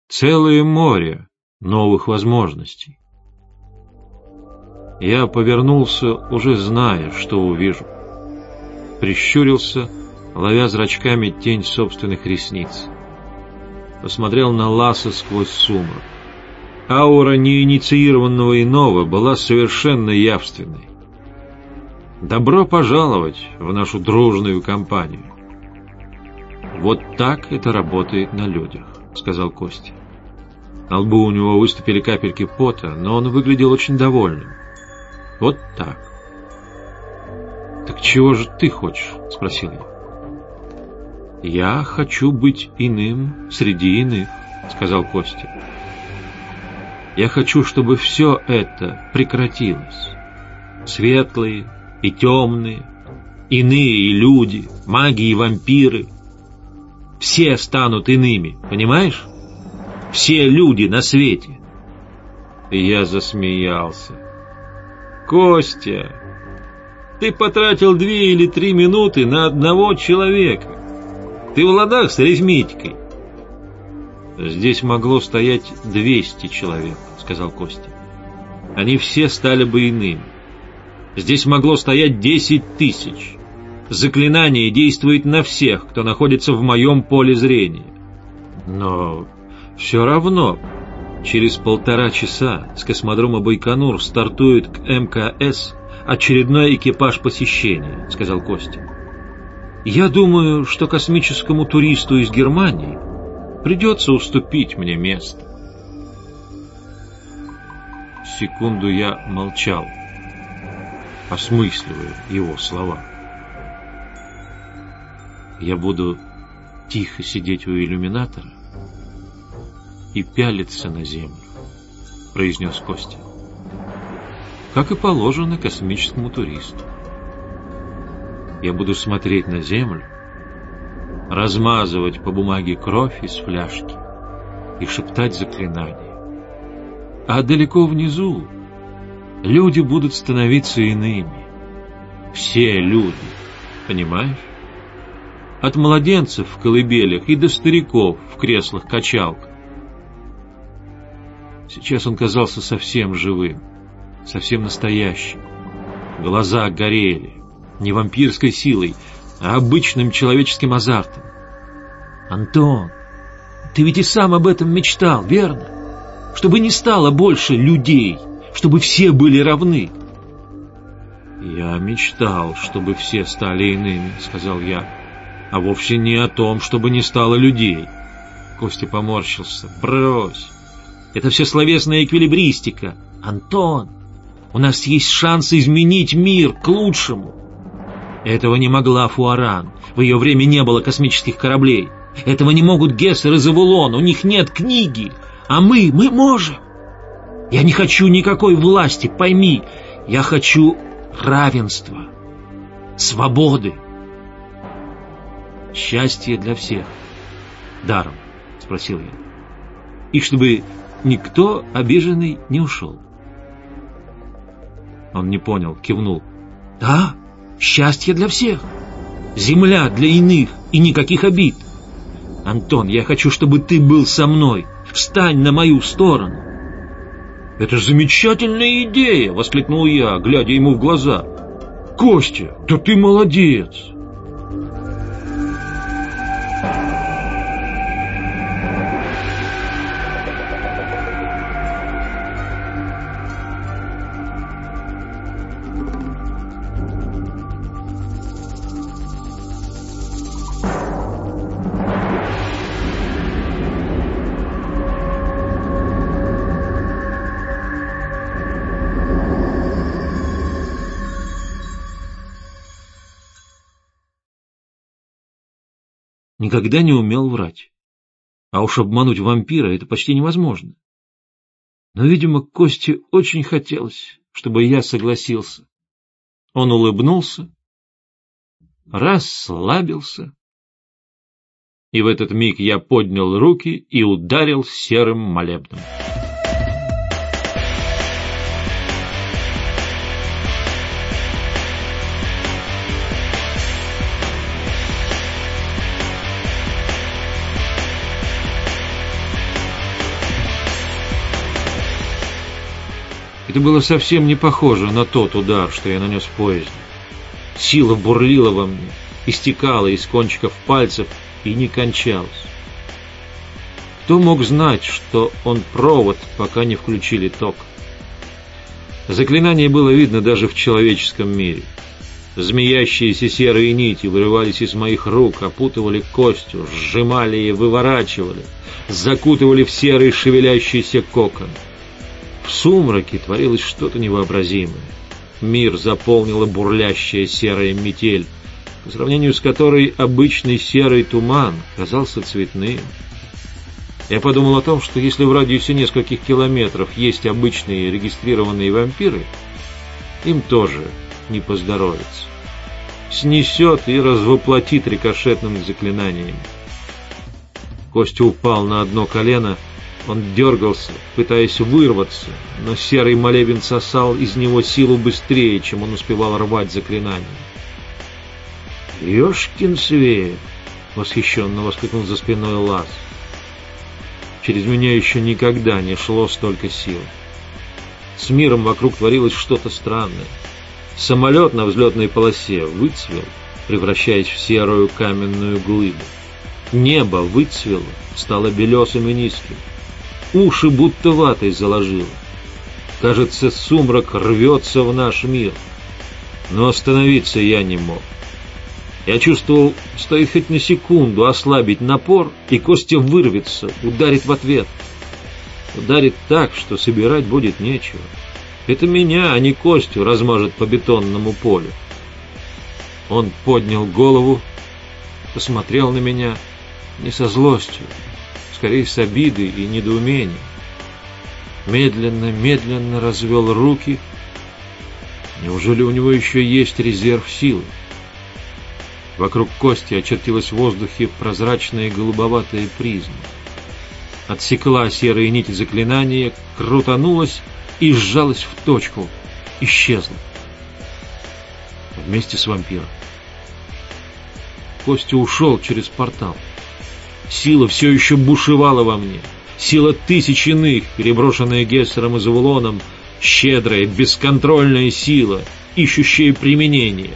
Целое море новых возможностей. Я повернулся, уже зная, что увижу. Прищурился, ловя зрачками тень собственных ресниц. Посмотрел на Ласа сквозь сумрак. Аура неинициированного иного была совершенно явственной. «Добро пожаловать в нашу дружную компанию!» «Вот так это работает на людях», — сказал Костя. На лбу у него выступили капельки пота, но он выглядел очень довольным. Вот так. «Так чего же ты хочешь?» — спросил я. «Я хочу быть иным среди иных», — сказал Костя. «Я хочу, чтобы все это прекратилось. Светлые и темные, иные и люди, маги и вампиры. Все станут иными, понимаешь? Все люди на свете». И я засмеялся. Костя, ты потратил две или три минуты на одного человека. Ты в ладах с арифметикой. Здесь могло стоять двести человек, сказал Костя. Они все стали бы иными. Здесь могло стоять десять тысяч. Заклинание действует на всех, кто находится в моем поле зрения. Но все равно Через полтора часа с космодрома Байконур стартует к МКС очередной экипаж посещения, сказал Костя. Я думаю, что космическому туристу из Германии придется уступить мне место. Секунду я молчал, осмысливая его слова. Я буду тихо сидеть у иллюминатора и пялится на землю, произнес Костя. Как и положено космическому туристу. Я буду смотреть на землю, размазывать по бумаге кровь из фляжки и шептать заклинания. А далеко внизу люди будут становиться иными. Все люди, понимаешь? От младенцев в колыбелях и до стариков в креслах-качалках. Сейчас он казался совсем живым, совсем настоящим. Глаза горели, не вампирской силой, а обычным человеческим азартом. «Антон, ты ведь и сам об этом мечтал, верно? Чтобы не стало больше людей, чтобы все были равны». «Я мечтал, чтобы все стали иными», — сказал я, — «а вовсе не о том, чтобы не стало людей». Костя поморщился. «Брось, это все словесная эквилибристика. Антон, у нас есть шанс изменить мир к лучшему. Этого не могла Фуаран. В ее время не было космических кораблей. Этого не могут Гессер и Завулон. У них нет книги. А мы, мы можем. Я не хочу никакой власти, пойми. Я хочу равенства, свободы. Счастье для всех. Даром, спросил я. И чтобы Никто обиженный не ушел. Он не понял, кивнул. «Да, счастье для всех. Земля для иных и никаких обид. Антон, я хочу, чтобы ты был со мной. Встань на мою сторону». «Это замечательная идея!» — воскликнул я, глядя ему в глаза. «Костя, да ты молодец!» Никогда не умел врать. А уж обмануть вампира — это почти невозможно. Но, видимо, Косте очень хотелось, чтобы я согласился. Он улыбнулся, расслабился. И в этот миг я поднял руки и ударил серым молебном. Это было совсем не похоже на тот удар, что я нанес в поезде. Сила бурлила во мне, истекала из кончиков пальцев и не кончалась. Кто мог знать, что он провод, пока не включили ток? Заклинание было видно даже в человеческом мире. Змеящиеся серые нити вырывались из моих рук, опутывали костью, сжимали и выворачивали, закутывали в серый шевелящийся кокон. В сумраке творилось что-то невообразимое. Мир заполнила бурлящая серая метель, по сравнению с которой обычный серый туман казался цветным. Я подумал о том, что если в радиусе нескольких километров есть обычные регистрированные вампиры, им тоже не поздоровится. Снесет и развоплотит рикошетными заклинаниями. Костя упал на одно колено он дергался, пытаясь вырваться, но серый молебен сосал из него силу быстрее, чем он успевал рвать заклинания. «Ешкин свет!» — восхищенно воскликнул за спиной Лаз. «Через меня еще никогда не шло столько сил. С миром вокруг творилось что-то странное. Самолет на взлетной полосе выцвел, превращаясь в серую каменную глыбу. Небо выцвело, стало белесым и низким уши будто ватой заложило. Кажется, сумрак рвется в наш мир. Но остановиться я не мог. Я чувствовал, стоит хоть на секунду ослабить напор, и Костя вырвется, ударит в ответ. Ударит так, что собирать будет нечего. Это меня, а не Костю, размажет по бетонному полю. Он поднял голову, посмотрел на меня не со злостью, скорее с обидой и недоумением. Медленно, медленно развел руки. Неужели у него еще есть резерв силы? Вокруг кости очертилась в воздухе прозрачная голубоватая призма. Отсекла серые нити заклинания, крутанулась и сжалась в точку, исчезла. Вместе с вампиром. Костя ушел через портал. Сила все еще бушевала во мне. Сила тысяч иных, переброшенная Гессером и Завулоном, щедрая, бесконтрольная сила, ищущая применение.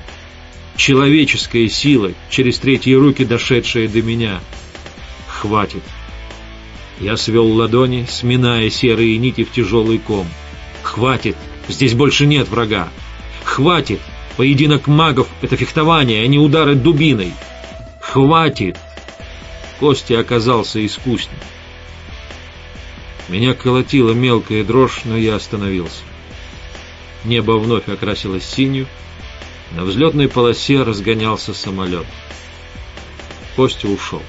Человеческая сила, через третьи руки дошедшая до меня. Хватит. Я свел ладони, сминая серые нити в тяжелый ком. Хватит. Здесь больше нет врага. Хватит. Поединок магов — это фехтование, а не удары дубиной. Хватит. Костя оказался искуснее. Меня колотила мелкая дрожь, но я остановился. Небо вновь окрасилось синью, на взлетной полосе разгонялся самолет. Костя ушел.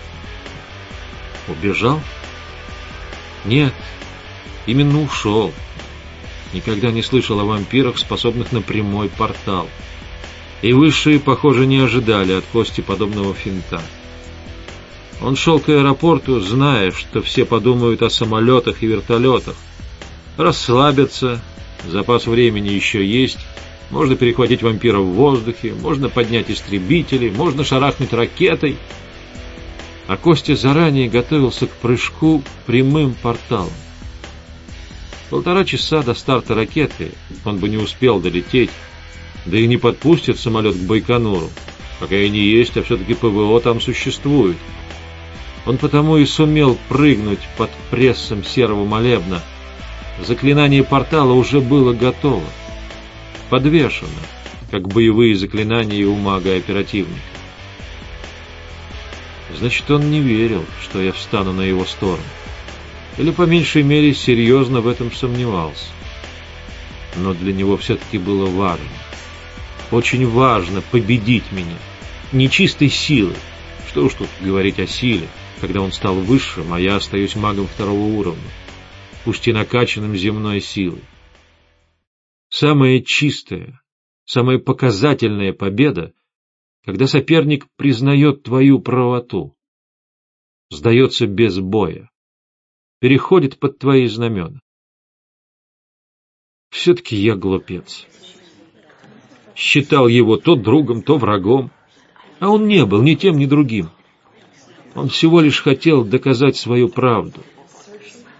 Убежал? Нет, именно ушел. Никогда не слышал о вампирах, способных на прямой портал. И высшие, похоже, не ожидали от Кости подобного финта. Он шел к аэропорту, зная, что все подумают о самолетах и вертолетах. Расслабятся, запас времени еще есть, можно перехватить вампира в воздухе, можно поднять истребители, можно шарахнуть ракетой. А Костя заранее готовился к прыжку прямым порталом. Полтора часа до старта ракеты он бы не успел долететь, да и не подпустит самолет к Байконуру. Пока и не есть, а все-таки ПВО там существует. Он потому и сумел прыгнуть под прессом серого молебна. Заклинание портала уже было готово. Подвешено, как боевые заклинания у мага-оперативника. Значит, он не верил, что я встану на его сторону. Или, по меньшей мере, серьезно в этом сомневался. Но для него все-таки было важно. Очень важно победить меня. Не чистой силой, Что уж тут говорить о силе, когда он стал высшим, а я остаюсь магом второго уровня, пусть и накачанным земной силой. Самая чистая, самая показательная победа, когда соперник признает твою правоту, сдается без боя, переходит под твои знамена. Все-таки я глупец. Считал его то другом, то врагом, а он не был ни тем, ни другим. Он всего лишь хотел доказать свою правду.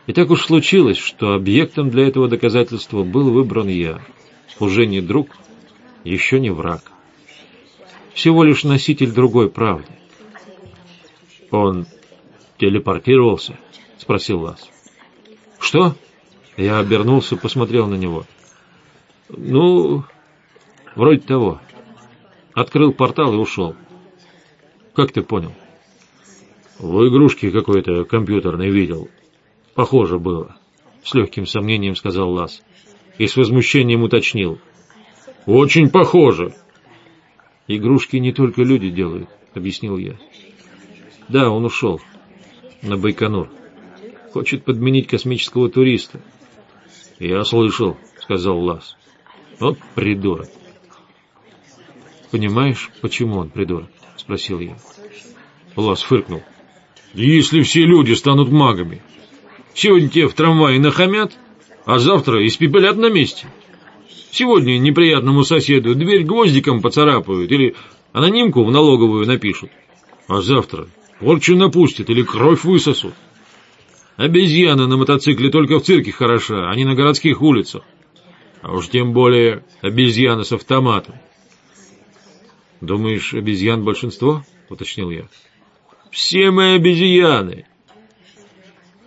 И так уж случилось, что объектом для этого доказательства был выбран я. Уже не друг, еще не враг. Всего лишь носитель другой правды. «Он телепортировался?» — спросил Лас. «Что?» Я обернулся, посмотрел на него. «Ну, вроде того. Открыл портал и ушел. Как ты понял?» «В игрушке какой-то компьютерный видел. Похоже было», — с легким сомнением сказал Лас. И с возмущением уточнил. «Очень похоже». «Игрушки не только люди делают», — объяснил я. «Да, он ушел. На Байконур. Хочет подменить космического туриста». «Я слышал», — сказал Лас. «Вот придурок». «Понимаешь, почему он придурок?» — спросил я. Лас фыркнул. «Если все люди станут магами, сегодня те в трамвае нахамят, а завтра испепелят на месте. Сегодня неприятному соседу дверь гвоздиком поцарапают или анонимку в налоговую напишут, а завтра порчу напустят или кровь высосут. Обезьяна на мотоцикле только в цирке хороша, а не на городских улицах. А уж тем более обезьяна с автоматом. «Думаешь, обезьян большинство?» — уточнил я. «Все мы обезьяны!»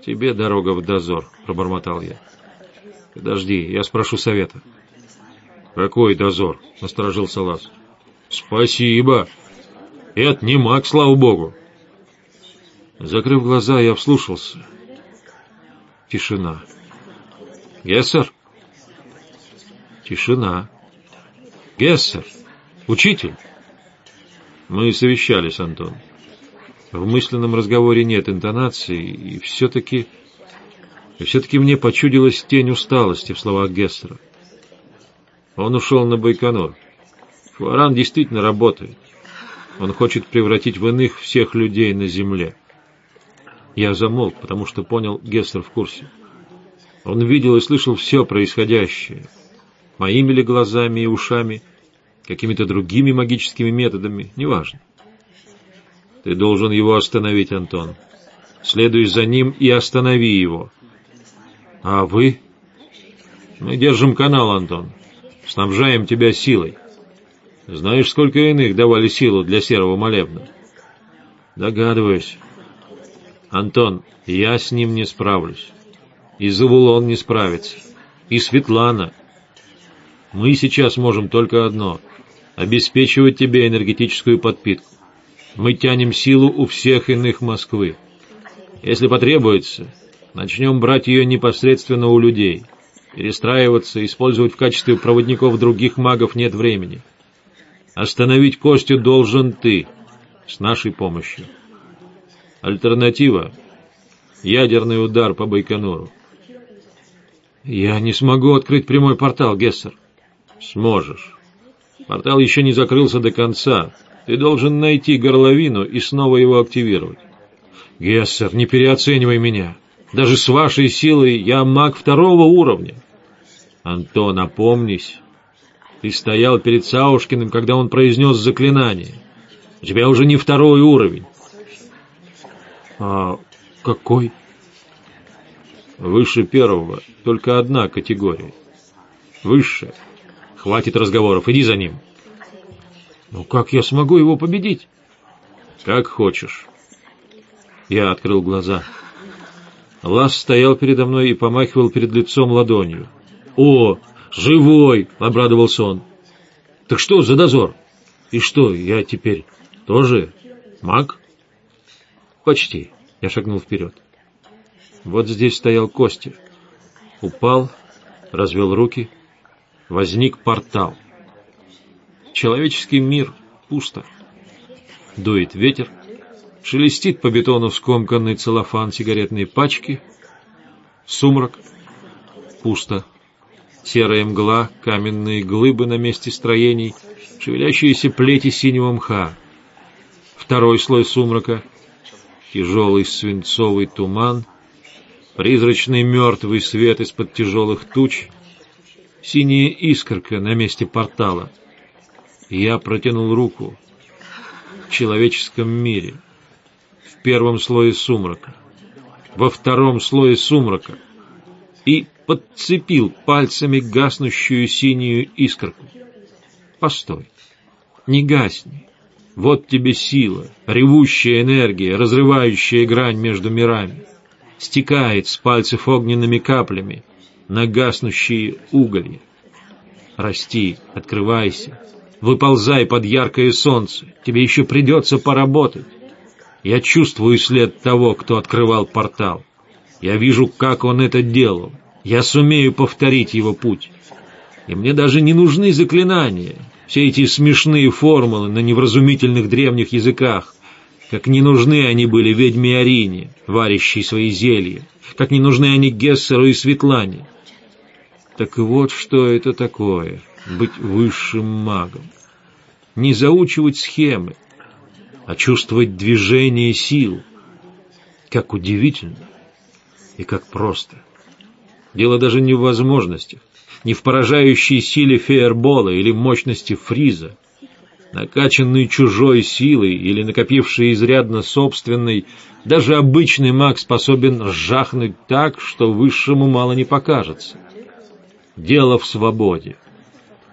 «Тебе дорога в дозор», — пробормотал я. «Подожди, я спрошу совета». «Какой дозор?» — насторожился Лас. «Спасибо. Это не маг, слава богу». Закрыв глаза, я вслушался. Тишина. «Гессер?» Тишина. «Гессер! Учитель!» Мы совещались, Антон. В мысленном разговоре нет интонации, и все-таки... все-таки мне почудилась тень усталости в словах Гессера. Он ушел на Байконур. Фуаран действительно работает. Он хочет превратить в иных всех людей на земле. Я замолк, потому что понял, Гессер в курсе. Он видел и слышал все происходящее. Моими ли глазами и ушами, какими-то другими магическими методами, неважно. Ты должен его остановить, Антон. Следуй за ним и останови его. А вы? Мы держим канал, Антон. Снабжаем тебя силой. Знаешь, сколько иных давали силу для серого молебна? Догадываюсь. Антон, я с ним не справлюсь. И Завулон не справится. И Светлана. Мы сейчас можем только одно — обеспечивать тебе энергетическую подпитку. Мы тянем силу у всех иных Москвы. Если потребуется, начнем брать ее непосредственно у людей — Перестраиваться, использовать в качестве проводников других магов нет времени. Остановить Костю должен ты, с нашей помощью. Альтернатива — ядерный удар по Байконуру. Я не смогу открыть прямой портал, Гессер. Сможешь. Портал еще не закрылся до конца. Ты должен найти горловину и снова его активировать. Гессер, не переоценивай меня. Даже с вашей силой я маг второго уровня. Антон, опомнись. Ты стоял перед Саушкиным, когда он произнес заклинание. У тебя уже не второй уровень. А какой? Выше первого, только одна категория. Высшая. Хватит разговоров, иди за ним. Ну как я смогу его победить? Как хочешь. Я открыл глаза. Лас стоял передо мной и помахивал перед лицом ладонью. «О, живой!» — обрадовался он. «Так что за дозор? И что, я теперь тоже маг?» «Почти», — я шагнул вперед. Вот здесь стоял Костя. Упал, развел руки. Возник портал. Человеческий мир пусто. Дует ветер, Шелестит по бетону скомканный целлофан сигаретной пачки. Сумрак. Пусто. Серая мгла, каменные глыбы на месте строений, шевелящиеся плети синего мха. Второй слой сумрака. Тяжелый свинцовый туман. Призрачный мертвый свет из-под тяжелых туч. Синяя искорка на месте портала. Я протянул руку. В человеческом мире первом слое сумрака, во втором слое сумрака и подцепил пальцами гаснущую синюю искорку. Постой, не гасни. Вот тебе сила, ревущая энергия, разрывающая грань между мирами. Стекает с пальцев огненными каплями на гаснущие уголья. Расти, открывайся, выползай под яркое солнце, тебе еще придется поработать. Я чувствую след того, кто открывал портал. Я вижу, как он это делал. Я сумею повторить его путь. И мне даже не нужны заклинания. Все эти смешные формулы на невразумительных древних языках. Как не нужны они были ведьме Арине, варящей свои зелья. Как не нужны они Гессеру и Светлане. Так вот, что это такое — быть высшим магом. Не заучивать схемы, а чувствовать движение сил. Как удивительно и как просто. Дело даже не в возможностях, не в поражающей силе фейербола или мощности фриза. Накачанный чужой силой или накопивший изрядно собственной, даже обычный маг способен ржахнуть так, что высшему мало не покажется. Дело в свободе,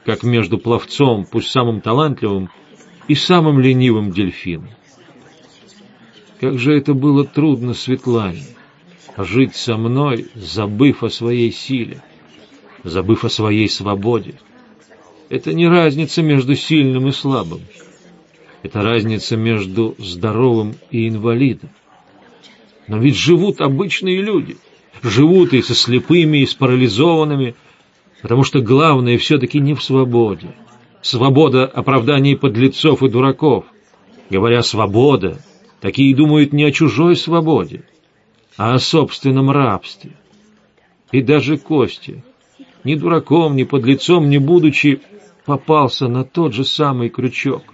как между пловцом, пусть самым талантливым, и самым ленивым дельфином. Как же это было трудно Светлане, жить со мной, забыв о своей силе, забыв о своей свободе. Это не разница между сильным и слабым. Это разница между здоровым и инвалидом. Но ведь живут обычные люди. Живут и со слепыми, и с парализованными, потому что главное все-таки не в свободе, Свобода оправданий подлецов и дураков. Говоря «свобода», такие думают не о чужой свободе, а о собственном рабстве. И даже Костя, ни дураком, ни подлецом не будучи, попался на тот же самый крючок,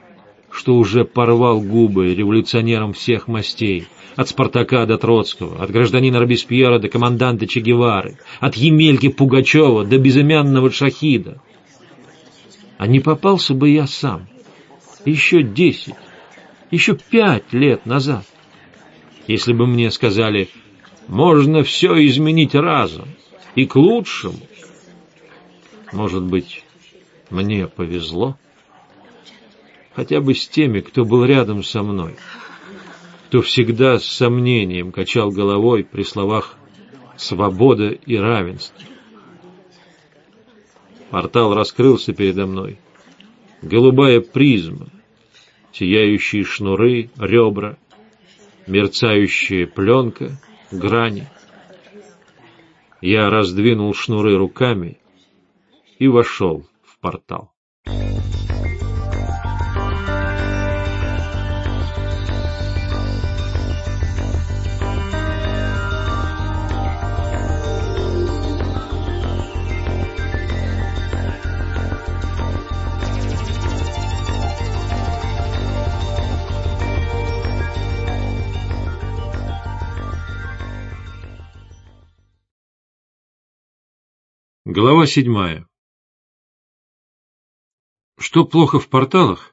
что уже порвал губы революционерам всех мастей, от Спартака до Троцкого, от гражданина Робеспьера до команданта Че Гевары, от Емельки Пугачева до безымянного Шахида, а не попался бы я сам. Еще десять, еще пять лет назад. Если бы мне сказали, можно все изменить разом, и к лучшему. Может быть, мне повезло? Хотя бы с теми, кто был рядом со мной, кто всегда с сомнением качал головой при словах «свобода» и «равенство». Портал раскрылся передо мной. Голубая призма, сияющие шнуры, ребра, мерцающая пленка, грани. Я раздвинул шнуры руками и вошел в портал. Глава седьмая. Что плохо в порталах?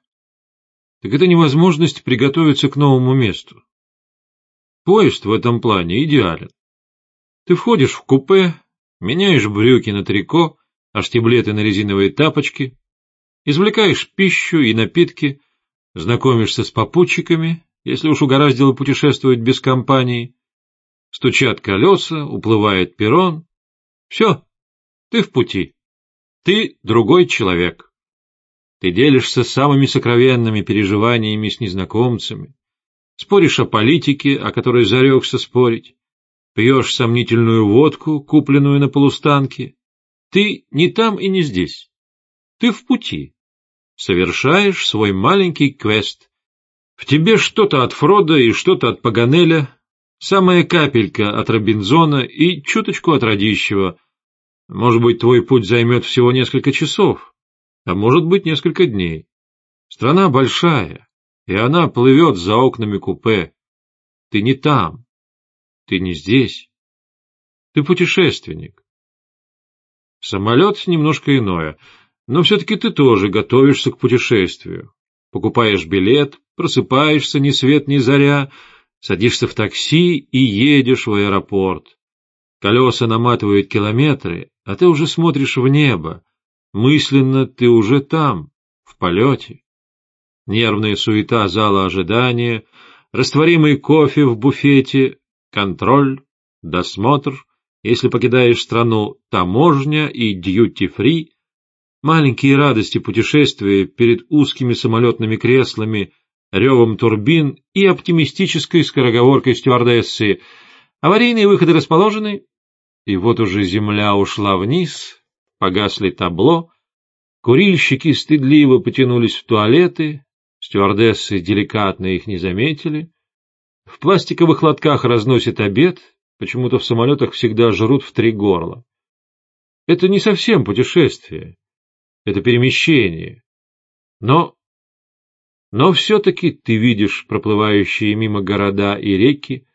Так это невозможность приготовиться к новому месту. Поезд в этом плане идеален. Ты входишь в купе, меняешь брюки на трико, а штиблеты на резиновые тапочки, извлекаешь пищу и напитки, знакомишься с попутчиками, если уж угораздило путешествовать без компании, стучат колеса, уплывает перрон. Все, ты в пути. Ты другой человек. Ты делишься самыми сокровенными переживаниями с незнакомцами, споришь о политике, о которой зарекся спорить, пьешь сомнительную водку, купленную на полустанке. Ты не там и не здесь. Ты в пути. Совершаешь свой маленький квест. В тебе что-то от Фрода и что-то от Паганеля, самая капелька от Робинзона и чуточку от Радищева. Может быть, твой путь займет всего несколько часов, а может быть, несколько дней. Страна большая, и она плывет за окнами купе. Ты не там, ты не здесь. Ты путешественник. Самолет немножко иное, но все-таки ты тоже готовишься к путешествию. Покупаешь билет, просыпаешься ни свет ни заря, садишься в такси и едешь в аэропорт. Колеса наматывают километры, а ты уже смотришь в небо. Мысленно ты уже там, в полете. Нервная суета зала ожидания, растворимый кофе в буфете, контроль, досмотр, если покидаешь страну, таможня и дьюти-фри, маленькие радости путешествия перед узкими самолетными креслами, ревом турбин и оптимистической скороговоркой стюардессы. Аварийные выходы расположены, и вот уже земля ушла вниз, погасли табло, курильщики стыдливо потянулись в туалеты, стюардессы деликатно их не заметили, в пластиковых лотках разносят обед, почему-то в самолетах всегда жрут в три горла. Это не совсем путешествие, это перемещение. Но... Но все-таки ты видишь проплывающие мимо города и реки,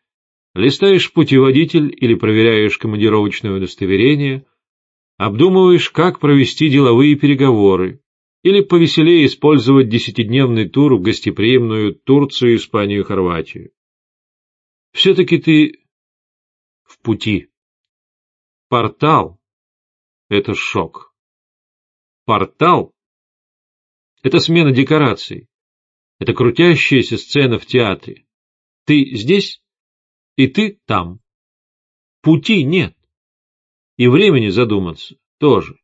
листаешь путеводитель или проверяешь командировочное удостоверение, обдумываешь, как провести деловые переговоры, или повеселее использовать десятидневный тур в гостеприимную Турцию, Испанию, Хорватию. Все-таки ты в пути. Портал — это шок. Портал — это смена декораций. Это крутящаяся сцена в театре. Ты здесь, и ты там. Пути нет. И времени задуматься тоже.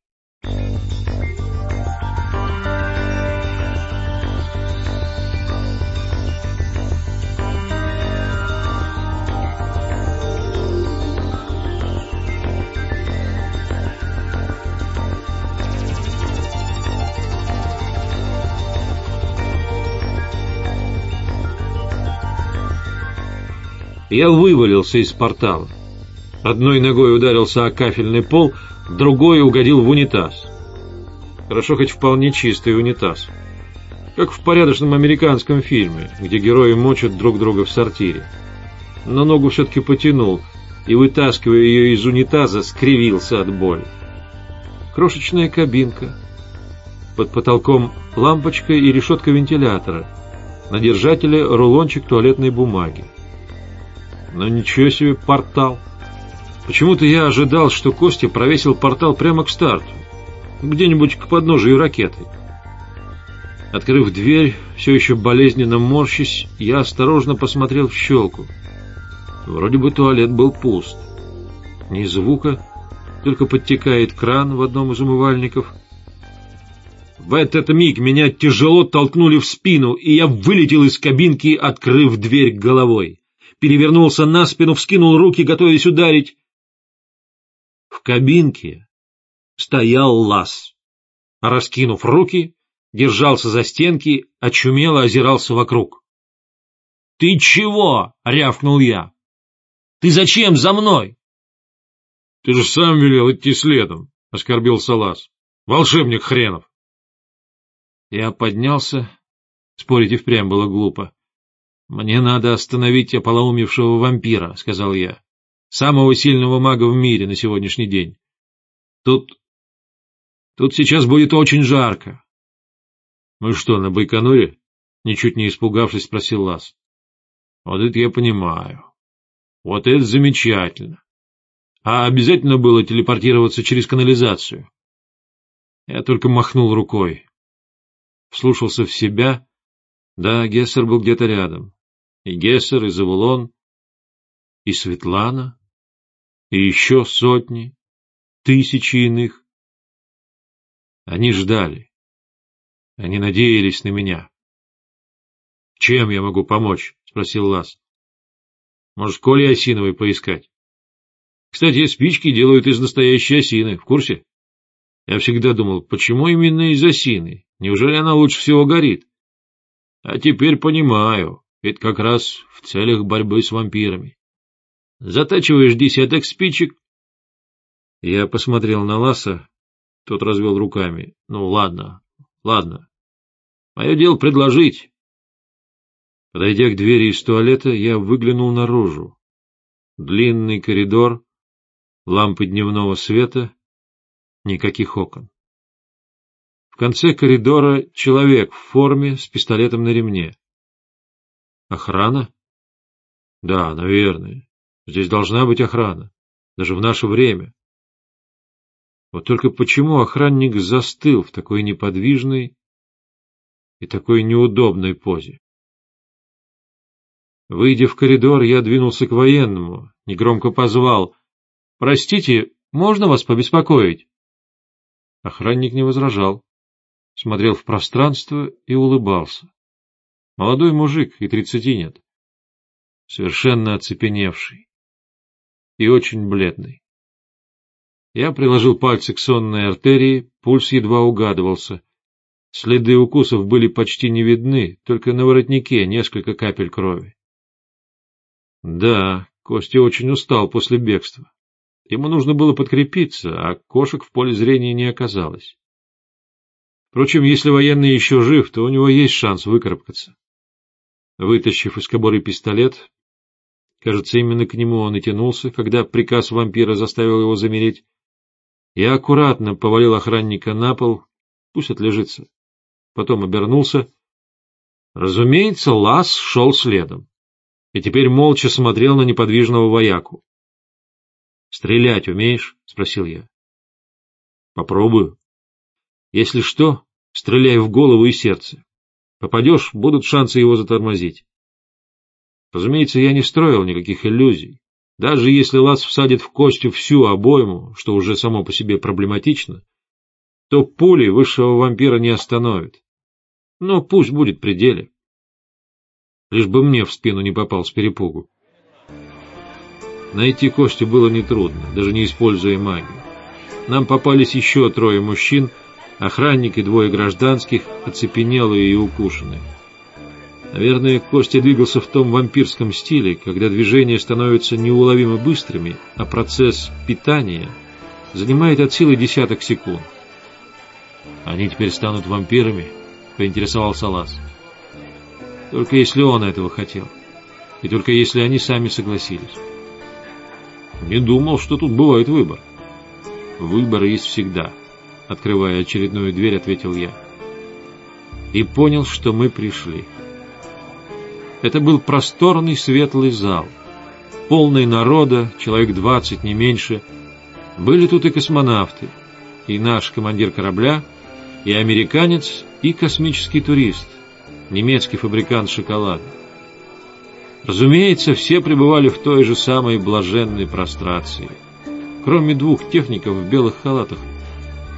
Я вывалился из портала. Одной ногой ударился о кафельный пол, другой угодил в унитаз. Хорошо хоть вполне чистый унитаз. Как в порядочном американском фильме, где герои мочат друг друга в сортире. Но ногу все-таки потянул, и, вытаскивая ее из унитаза, скривился от боли. Крошечная кабинка. Под потолком лампочка и решетка вентилятора. На держателе рулончик туалетной бумаги. Но ничего себе портал. Почему-то я ожидал, что Костя провесил портал прямо к старту, где-нибудь к подножию ракеты. Открыв дверь, все еще болезненно морщись, я осторожно посмотрел в щелку. Вроде бы туалет был пуст. Ни звука, только подтекает кран в одном из умывальников. В этот миг меня тяжело толкнули в спину, и я вылетел из кабинки, открыв дверь головой перевернулся на спину, вскинул руки, готовясь ударить. В кабинке стоял лаз. Раскинув руки, держался за стенки, очумело озирался вокруг. — Ты чего? — рявкнул я. — Ты зачем за мной? — Ты же сам велел идти следом, — оскорбился лаз. — Волшебник хренов. Я поднялся. Спорить и впрямь было глупо. «Мне надо остановить ополоумевшего вампира», — сказал я. «Самого сильного мага в мире на сегодняшний день. Тут... тут сейчас будет очень жарко». «Мы что, на Байконуре?» — ничуть не испугавшись, спросил Лас. «Вот это я понимаю. Вот это замечательно. А обязательно было телепортироваться через канализацию?» Я только махнул рукой. Вслушался в себя. Да, Гессер был где-то рядом и Гессер, и Завулон, и Светлана, и еще сотни, тысячи иных. Они ждали. Они надеялись на меня. — Чем я могу помочь? — спросил Лас. — Может, Коли осиновой поискать? Кстати, спички делают из настоящей осины, в курсе? Я всегда думал, почему именно из осины? Неужели она лучше всего горит? А теперь понимаю, это как раз в целях борьбы с вампирами. Затачиваешь десяток спичек? Я посмотрел на Ласа, тот развел руками. Ну, ладно, ладно. Мое дело предложить. Подойдя к двери из туалета, я выглянул наружу. Длинный коридор, лампы дневного света, никаких окон. В конце коридора человек в форме с пистолетом на ремне. Охрана? Да, наверное. Здесь должна быть охрана. Даже в наше время. Вот только почему охранник застыл в такой неподвижной и такой неудобной позе? Выйдя в коридор, я двинулся к военному, негромко позвал. — Простите, можно вас побеспокоить? Охранник не возражал, смотрел в пространство и улыбался. Молодой мужик, и тридцати нет. Совершенно оцепеневший и очень бледный. Я приложил пальцы к сонной артерии, пульс едва угадывался. Следы укусов были почти не видны, только на воротнике несколько капель крови. Да, Костя очень устал после бегства. Ему нужно было подкрепиться, а кошек в поле зрения не оказалось. Впрочем, если военный еще жив, то у него есть шанс выкарабкаться. Вытащив из кобуры пистолет, кажется, именно к нему он и тянулся, когда приказ вампира заставил его замереть, я аккуратно повалил охранника на пол, пусть отлежится. Потом обернулся. Разумеется, Лас шел следом и теперь молча смотрел на неподвижного вояку. — Стрелять умеешь? — спросил я. — Попробую. Если что, стреляй в голову и сердце. Попадешь, будут шансы его затормозить. Разумеется, я не строил никаких иллюзий. Даже если лаз всадит в костью всю обойму, что уже само по себе проблематично, то пули высшего вампира не остановит. Но пусть будет при деле. Лишь бы мне в спину не попал с перепугу. Найти Костю было нетрудно, даже не используя магию. Нам попались еще трое мужчин, охранник и двое гражданских, оцепенелые и укушенные. Наверное, Костя двигался в том вампирском стиле, когда движения становятся неуловимо быстрыми, а процесс питания занимает от силы десяток секунд. «Они теперь станут вампирами?» — поинтересовался Лас. Только если он этого хотел. И только если они сами согласились. Не думал, что тут бывает выбор. Выбор есть всегда. Открывая очередную дверь, ответил я. И понял, что мы пришли. Это был просторный светлый зал. Полный народа, человек двадцать, не меньше. Были тут и космонавты, и наш командир корабля, и американец, и космический турист немецкий фабрикант шоколада. Разумеется, все пребывали в той же самой блаженной прострации. Кроме двух техников в белых халатах.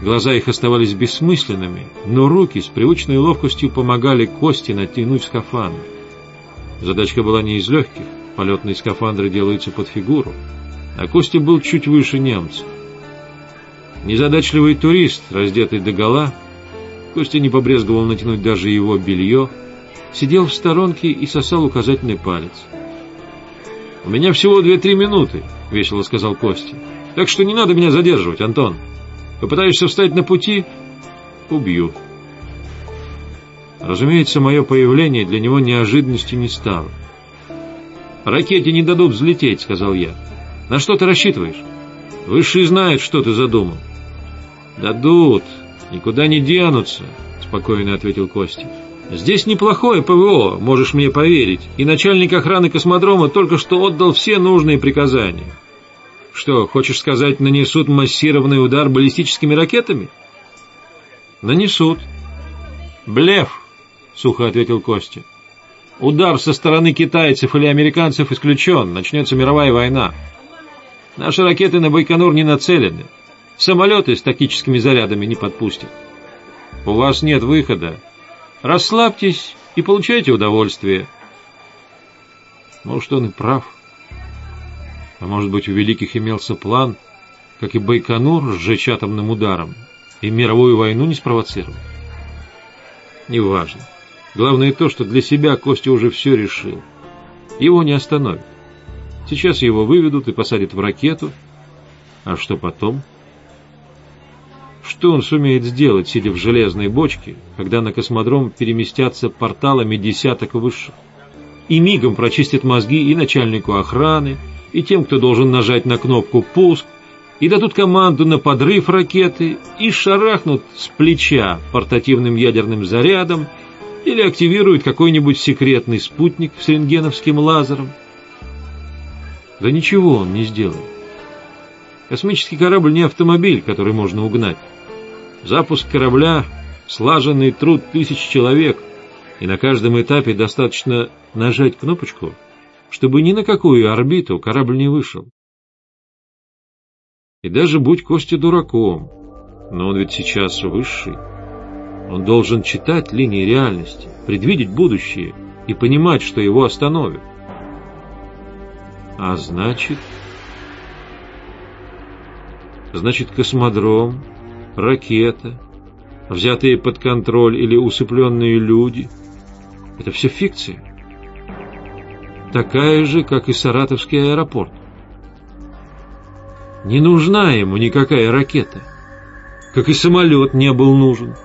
Глаза их оставались бессмысленными, но руки с привычной ловкостью помогали Косте натянуть скафандр. Задачка была не из легких, полетные скафандры делаются под фигуру, а Костя был чуть выше немца. Незадачливый турист, раздетый догола, Костя не побрезговал натянуть даже его белье, сидел в сторонке и сосал указательный палец. — У меня всего две-три минуты, — весело сказал Костя. — Так что не надо меня задерживать, Антон. Попытаешься встать на пути — убью. Разумеется, мое появление для него неожиданностью не стало. «Ракете не дадут взлететь», — сказал я. «На что ты рассчитываешь? Высшие знают, что ты задумал». «Дадут, никуда не денутся», — спокойно ответил Костя. Здесь неплохое ПВО, можешь мне поверить, и начальник охраны космодрома только что отдал все нужные приказания. Что, хочешь сказать, нанесут массированный удар баллистическими ракетами? Нанесут. Блеф, сухо ответил Костя. Удар со стороны китайцев или американцев исключен, начнется мировая война. Наши ракеты на Байконур не нацелены. Самолеты с тактическими зарядами не подпустят. У вас нет выхода, Расслабьтесь и получайте удовольствие. Может, он и прав. А может быть, у великих имелся план, как и Байконур, сжечь атомным ударом и мировую войну не спровоцировать? Неважно. Главное то, что для себя Костя уже все решил. Его не остановят. Сейчас его выведут и посадят в ракету. А что потом? Что он сумеет сделать, сидя в железной бочке, когда на космодром переместятся порталами десяток высших? И мигом прочистят мозги и начальнику охраны, и тем, кто должен нажать на кнопку «Пуск», и дадут команду на подрыв ракеты, и шарахнут с плеча портативным ядерным зарядом, или активируют какой-нибудь секретный спутник с рентгеновским лазером. Да ничего он не сделает. Космический корабль не автомобиль, который можно угнать. Запуск корабля — слаженный труд тысяч человек, и на каждом этапе достаточно нажать кнопочку, чтобы ни на какую орбиту корабль не вышел. И даже будь Костя дураком, но он ведь сейчас высший. Он должен читать линии реальности, предвидеть будущее и понимать, что его остановят. А значит... Значит, космодром, ракета, взятые под контроль или усыпленные люди — это все фикция. Такая же, как и Саратовский аэропорт. Не нужна ему никакая ракета, как и самолет не был нужен.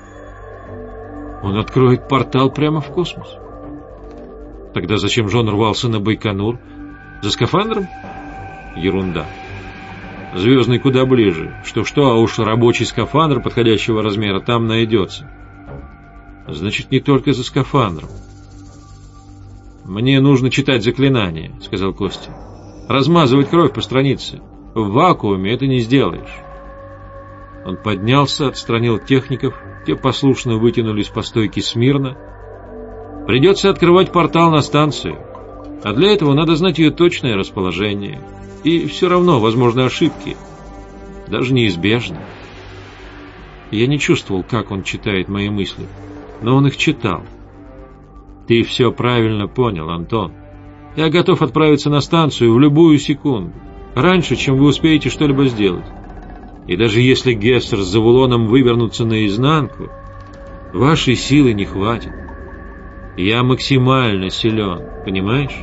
Он откроет портал прямо в космос. Тогда зачем же он рвался на Байконур? За скафандром? Ерунда. Звездный куда ближе. Что-что, а уж рабочий скафандр подходящего размера там найдется. Значит, не только за скафандром. «Мне нужно читать заклинание», — сказал Костя. «Размазывать кровь по странице. В вакууме это не сделаешь». Он поднялся, отстранил техников, те послушно вытянулись по стойке смирно. Придется открывать портал на станцию, а для этого надо знать ее точное расположение. И все равно возможны ошибки, даже неизбежно. Я не чувствовал, как он читает мои мысли, но он их читал. Ты все правильно понял, Антон. Я готов отправиться на станцию в любую секунду, раньше, чем вы успеете что-либо сделать. И даже если Гессер с Завулоном вывернутся наизнанку, вашей силы не хватит. Я максимально силен, понимаешь?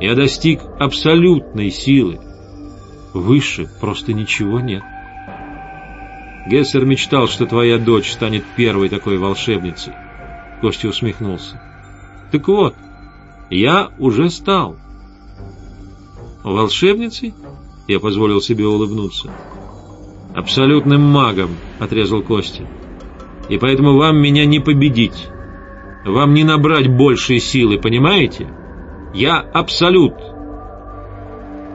Я достиг абсолютной силы. Выше просто ничего нет. Гессер мечтал, что твоя дочь станет первой такой волшебницей. Костя усмехнулся. Так вот, я уже стал. Волшебницей? Я позволил себе улыбнуться. «Абсолютным магом», — отрезал Костя. «И поэтому вам меня не победить. Вам не набрать большей силы, понимаете? Я абсолют».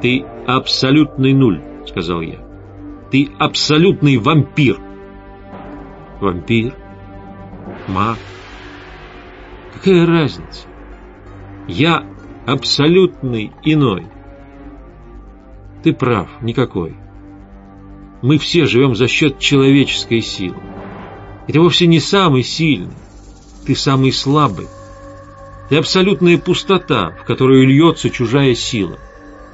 «Ты абсолютный нуль», — сказал я. «Ты абсолютный вампир». «Вампир? Маг? Какая разница? Я абсолютный иной». «Ты прав, никакой». Мы все живем за счет человеческой силы. Это вовсе не самый сильный, ты самый слабый. Ты абсолютная пустота, в которую льется чужая сила.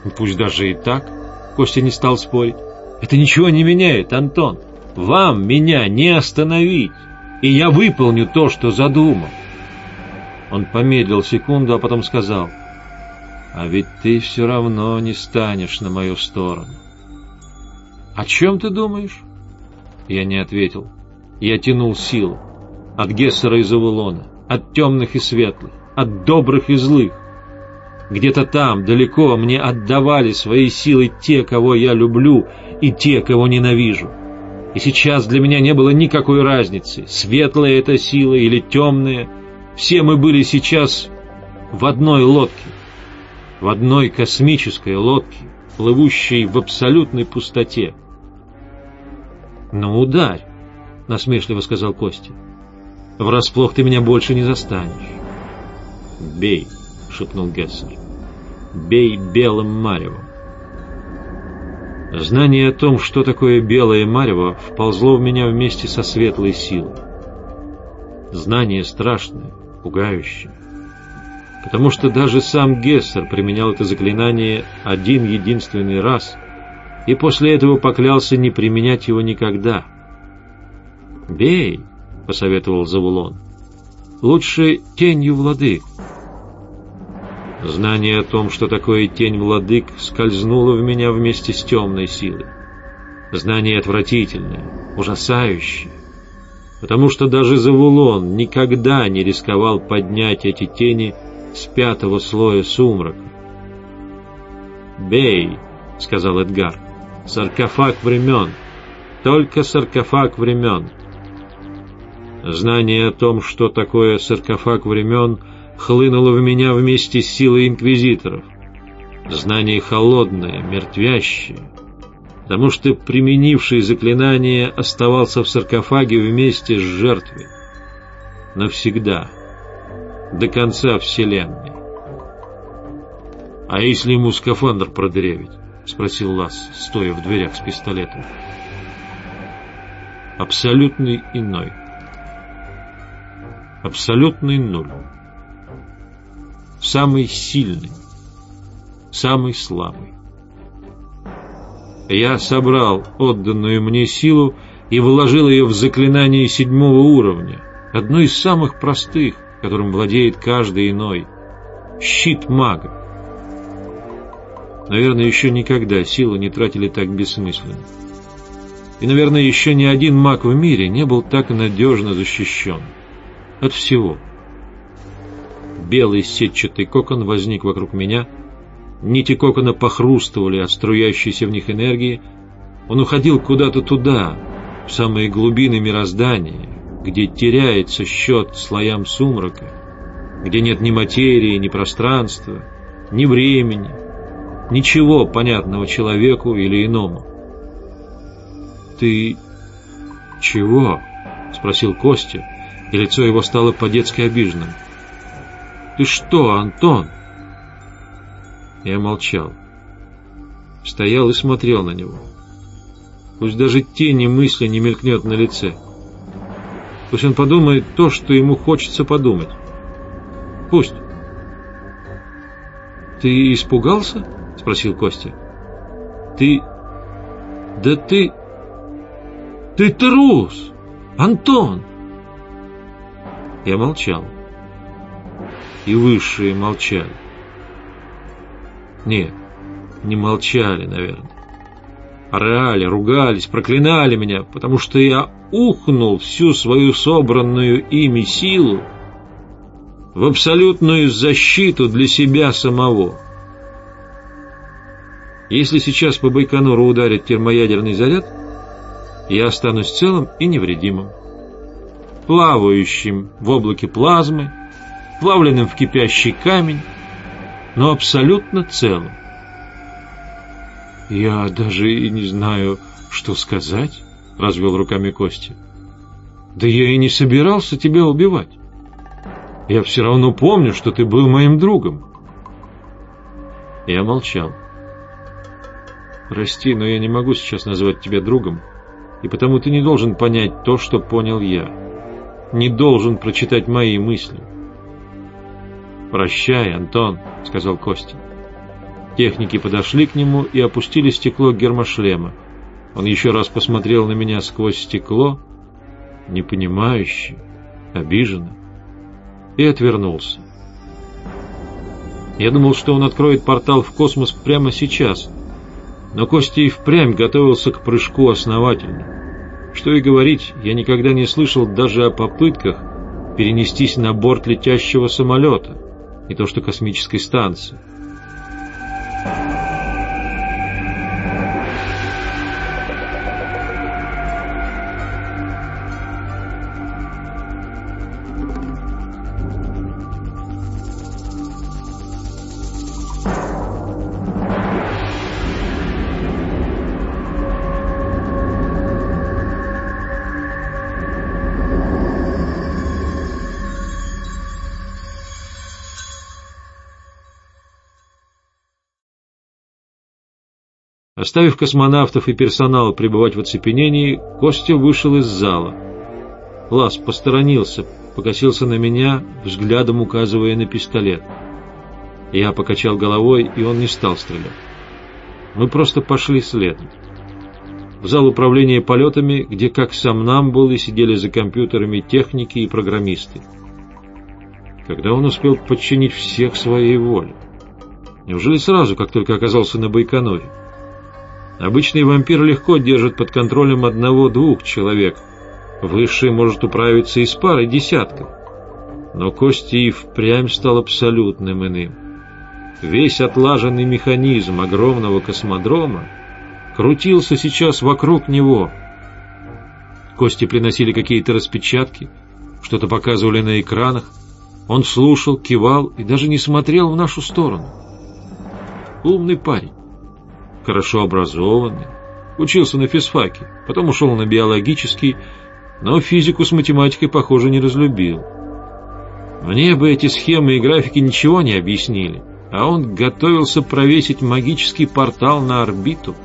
Ну, пусть даже и так, Костя не стал спорить. Это ничего не меняет, Антон. Вам меня не остановить, и я выполню то, что задумал. Он помедлил секунду, а потом сказал, «А ведь ты все равно не станешь на мою сторону. «О чем ты думаешь?» Я не ответил. Я тянул силу. От Гессера и Завулона, от темных и светлых, от добрых и злых. Где-то там, далеко, мне отдавали свои силы те, кого я люблю, и те, кого ненавижу. И сейчас для меня не было никакой разницы, светлая эта сила или темная. Все мы были сейчас в одной лодке, в одной космической лодке, плывущей в абсолютной пустоте. «Ну, ударь», — насмешливо сказал Костя. «Врасплох ты меня больше не застанешь». «Бей», — шепнул Гессер. «Бей белым маревом». Знание о том, что такое белое марево, вползло в меня вместе со светлой силой. Знание страшное, пугающее. Потому что даже сам Гессер применял это заклинание один единственный раз — и после этого поклялся не применять его никогда. «Бей», — посоветовал Завулон. лучше тенью владык. Знание о том, что такое тень владык, скользнуло в меня вместе с темной силой. Знание отвратительное, ужасающее, потому что даже Завулон никогда не рисковал поднять эти тени с пятого слоя сумрака. «Бей», — сказал Эдгар, — «саркофаг времен, только саркофаг времен». Знание о том, что такое саркофаг времен, хлынуло в меня вместе с силой инквизиторов. Знание холодное, мертвящее, потому что применивший заклинание оставался в саркофаге вместе с жертвой. Навсегда, до конца Вселенной. «А если ему скафандр продырявить?» — спросил Лас, стоя в дверях с пистолетом. «Абсолютный иной» абсолютный нуль. Самый сильный, самый слабый. Я собрал отданную мне силу и вложил ее в заклинание седьмого уровня, одно из самых простых, которым владеет каждый иной. Щит мага. Наверное, еще никогда силы не тратили так бессмысленно. И, наверное, еще ни один маг в мире не был так надежно защищен от всего. Белый сетчатый кокон возник вокруг меня, нити кокона похрустывали от струящейся в них энергии, он уходил куда-то туда, в самые глубины мироздания, где теряется счет слоям сумрака, где нет ни материи, ни пространства, ни времени, ничего понятного человеку или иному. «Ты чего?» — спросил Костя, и лицо его стало по-детски обиженным. «Ты что, Антон?» Я молчал. Стоял и смотрел на него. Пусть даже тени мысли не мелькнет на лице. Пусть он подумает то, что ему хочется подумать. Пусть. «Ты испугался?» — спросил Костя. «Ты... да ты... ты трус! Антон!» Я молчал. И высшие молчали. Нет, не молчали, наверное. Орали, ругались, проклинали меня, потому что я ухнул всю свою собранную ими силу в абсолютную защиту для себя самого. Если сейчас по Байконуру ударит термоядерный заряд, я останусь целым и невредимым плавающим в облаке плазмы, плавленным в кипящий камень, но абсолютно целым. «Я даже и не знаю, что сказать», — развел руками Костя. «Да я и не собирался тебя убивать. Я все равно помню, что ты был моим другом». Я молчал. «Прости, но я не могу сейчас назвать тебя другом, и потому ты не должен понять то, что понял я» не должен прочитать мои мысли. «Прощай, Антон», — сказал Костя. Техники подошли к нему и опустили стекло гермошлема. Он еще раз посмотрел на меня сквозь стекло, непонимающе, обиженно, и отвернулся. Я думал, что он откроет портал в космос прямо сейчас, но Костя и впрямь готовился к прыжку основательно. Что и говорить, я никогда не слышал даже о попытках перенестись на борт летящего самолета, не то что космической станции. Оставив космонавтов и персонал пребывать в оцепенении, Костя вышел из зала. Лас посторонился, покосился на меня, взглядом указывая на пистолет. Я покачал головой, и он не стал стрелять. Мы просто пошли следом. В зал управления полетами, где как сам нам были, сидели за компьютерами техники и программисты. Когда он успел подчинить всех своей воле? Неужели сразу, как только оказался на Байконуре? Обычный вампир легко держит под контролем одного-двух человек. Высший может управиться и с парой десятков. Но Кости и впрямь стал абсолютным иным. Весь отлаженный механизм огромного космодрома крутился сейчас вокруг него. Кости приносили какие-то распечатки, что-то показывали на экранах. Он слушал, кивал и даже не смотрел в нашу сторону. Умный парень, хорошо образованный, учился на физфаке, потом ушел на биологический, но физику с математикой, похоже, не разлюбил. Мне бы эти схемы и графики ничего не объяснили, а он готовился провесить магический портал на орбиту.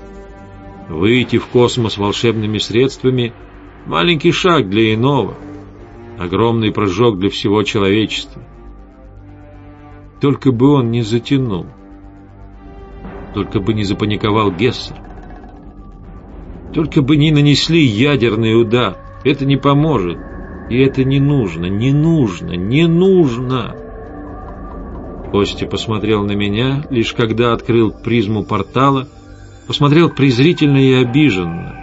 Выйти в космос волшебными средствами — маленький шаг для иного, огромный прыжок для всего человечества. Только бы он не затянул. Только бы не запаниковал Гессер. Только бы не нанесли ядерный удар. Это не поможет. И это не нужно, не нужно, не нужно. Костя посмотрел на меня, лишь когда открыл призму портала, посмотрел презрительно и обиженно.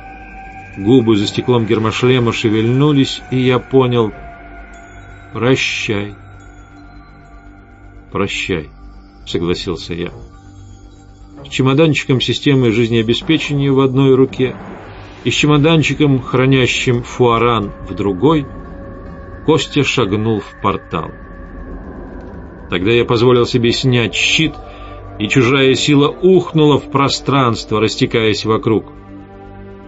Губы за стеклом гермошлема шевельнулись, и я понял «Прощай». «Прощай», — согласился я с чемоданчиком системы жизнеобеспечения в одной руке и с чемоданчиком, хранящим фуаран в другой, Костя шагнул в портал. Тогда я позволил себе снять щит, и чужая сила ухнула в пространство, растекаясь вокруг.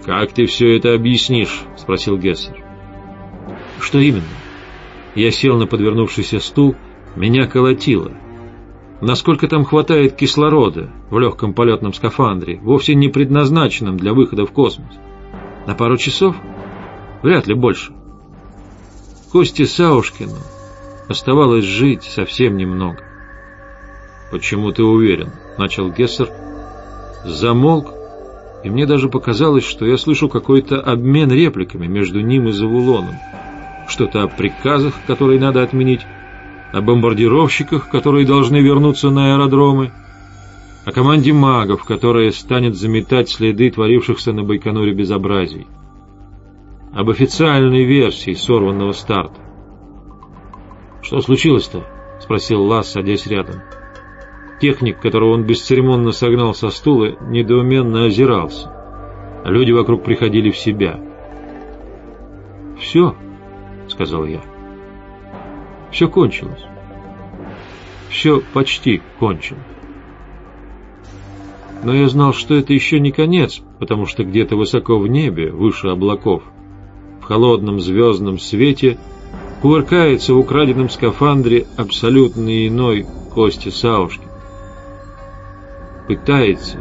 «Как ты все это объяснишь?» — спросил Гессер. «Что именно?» Я сел на подвернувшийся стул, меня колотило — насколько там хватает кислорода в легком полетном скафандре, вовсе не предназначенном для выхода в космос. На пару часов? Вряд ли больше. Кости Саушкину оставалось жить совсем немного. «Почему ты уверен?» — начал Гессер. Замолк, и мне даже показалось, что я слышу какой-то обмен репликами между ним и Завулоном. Что-то о приказах, которые надо отменить, о бомбардировщиках, которые должны вернуться на аэродромы, о команде магов, которая станет заметать следы творившихся на Байконуре безобразий, об официальной версии сорванного старта. «Что случилось-то?» — спросил Лас, садясь рядом. Техник, которого он бесцеремонно согнал со стула, недоуменно озирался. А люди вокруг приходили в себя. «Все», — сказал я. Все кончилось. Все почти кончилось. Но я знал, что это еще не конец, потому что где-то высоко в небе, выше облаков, в холодном звездном свете, кувыркается в украденном скафандре абсолютно иной Кости Саушкин. Пытается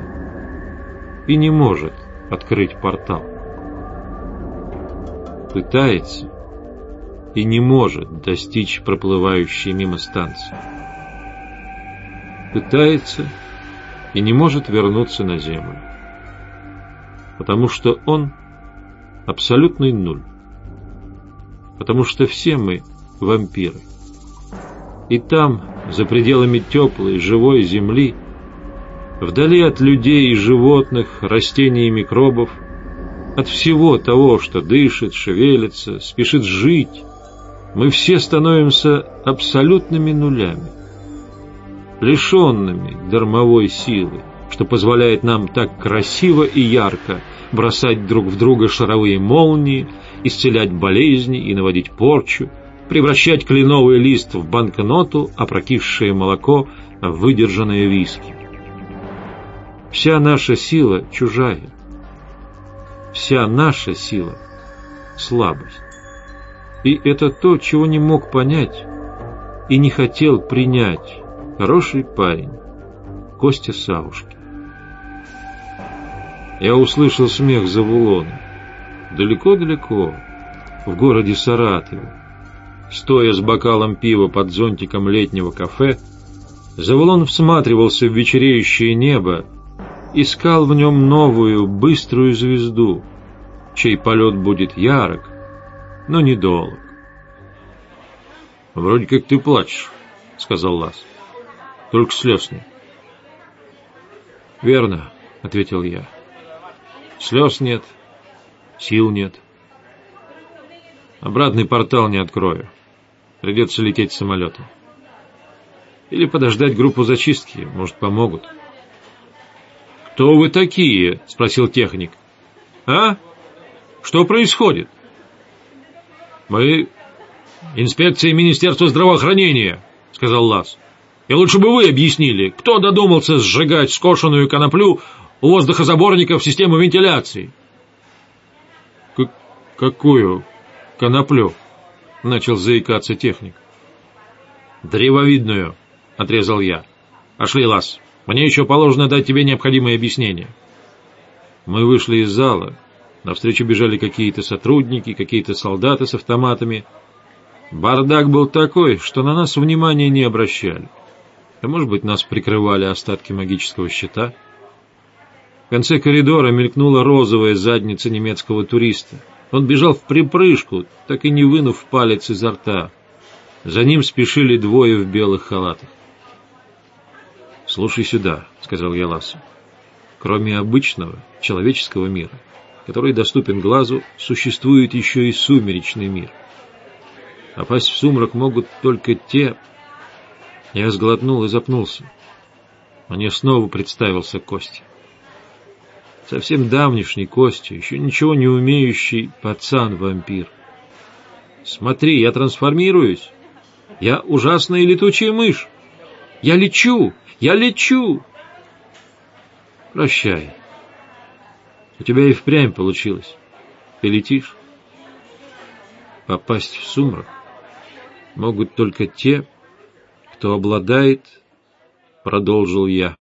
и не может открыть портал. Пытается и не может достичь проплывающей мимо станции. Пытается и не может вернуться на Землю. Потому что он абсолютный нуль. Потому что все мы вампиры. И там, за пределами теплой, живой земли, вдали от людей и животных, растений и микробов, от всего того, что дышит, шевелится, спешит жить, мы все становимся абсолютными нулями, лишенными дармовой силы, что позволяет нам так красиво и ярко бросать друг в друга шаровые молнии, исцелять болезни и наводить порчу, превращать кленовый лист в банкноту, опрокившее молоко в выдержанное виски. Вся наша сила чужая. Вся наша сила — слабость. И это то, чего не мог понять и не хотел принять хороший парень Костя Савушки. Я услышал смех Завулона. Далеко-далеко, в городе Саратове. Стоя с бокалом пива под зонтиком летнего кафе, Завулон всматривался в вечереющее небо, искал в нем новую, быструю звезду, чей полет будет ярок, но недолг. «Вроде как ты плачешь», сказал Лас. Только слез нет. Верно, ответил я. Слез нет, сил нет. Обратный портал не открою. Придется лететь самолетом. Или подождать группу зачистки, может, помогут. «Кто вы такие?» — спросил техник. «А? Что происходит?» «Мы инспекция Министерства здравоохранения», — сказал Лас. «И лучше бы вы объяснили, кто додумался сжигать скошенную коноплю у воздухозаборников системы вентиляции?» К «Какую коноплю?» — начал заикаться техник. «Древовидную», — отрезал я. «Пошли, Лас, мне еще положено дать тебе необходимые объяснения». Мы вышли из зала. Навстречу бежали какие-то сотрудники, какие-то солдаты с автоматами. Бардак был такой, что на нас внимания не обращали. А может быть, нас прикрывали остатки магического щита? В конце коридора мелькнула розовая задница немецкого туриста. Он бежал в припрыжку, так и не вынув палец изо рта. За ним спешили двое в белых халатах. «Слушай сюда», — сказал я Лассу. «Кроме обычного человеческого мира, который доступен глазу, существует еще и сумеречный мир. Опасть в сумрак могут только те...» Я сглотнул и запнулся. Мне снова представился Костя. Совсем давнишний Костя, еще ничего не умеющий пацан-вампир. «Смотри, я трансформируюсь. Я ужасная летучая мышь. Я лечу, я лечу!» «Прощай. У тебя и впрямь получилось. Ты летишь. Попасть в сумрак могут только те, кто обладает, продолжил я.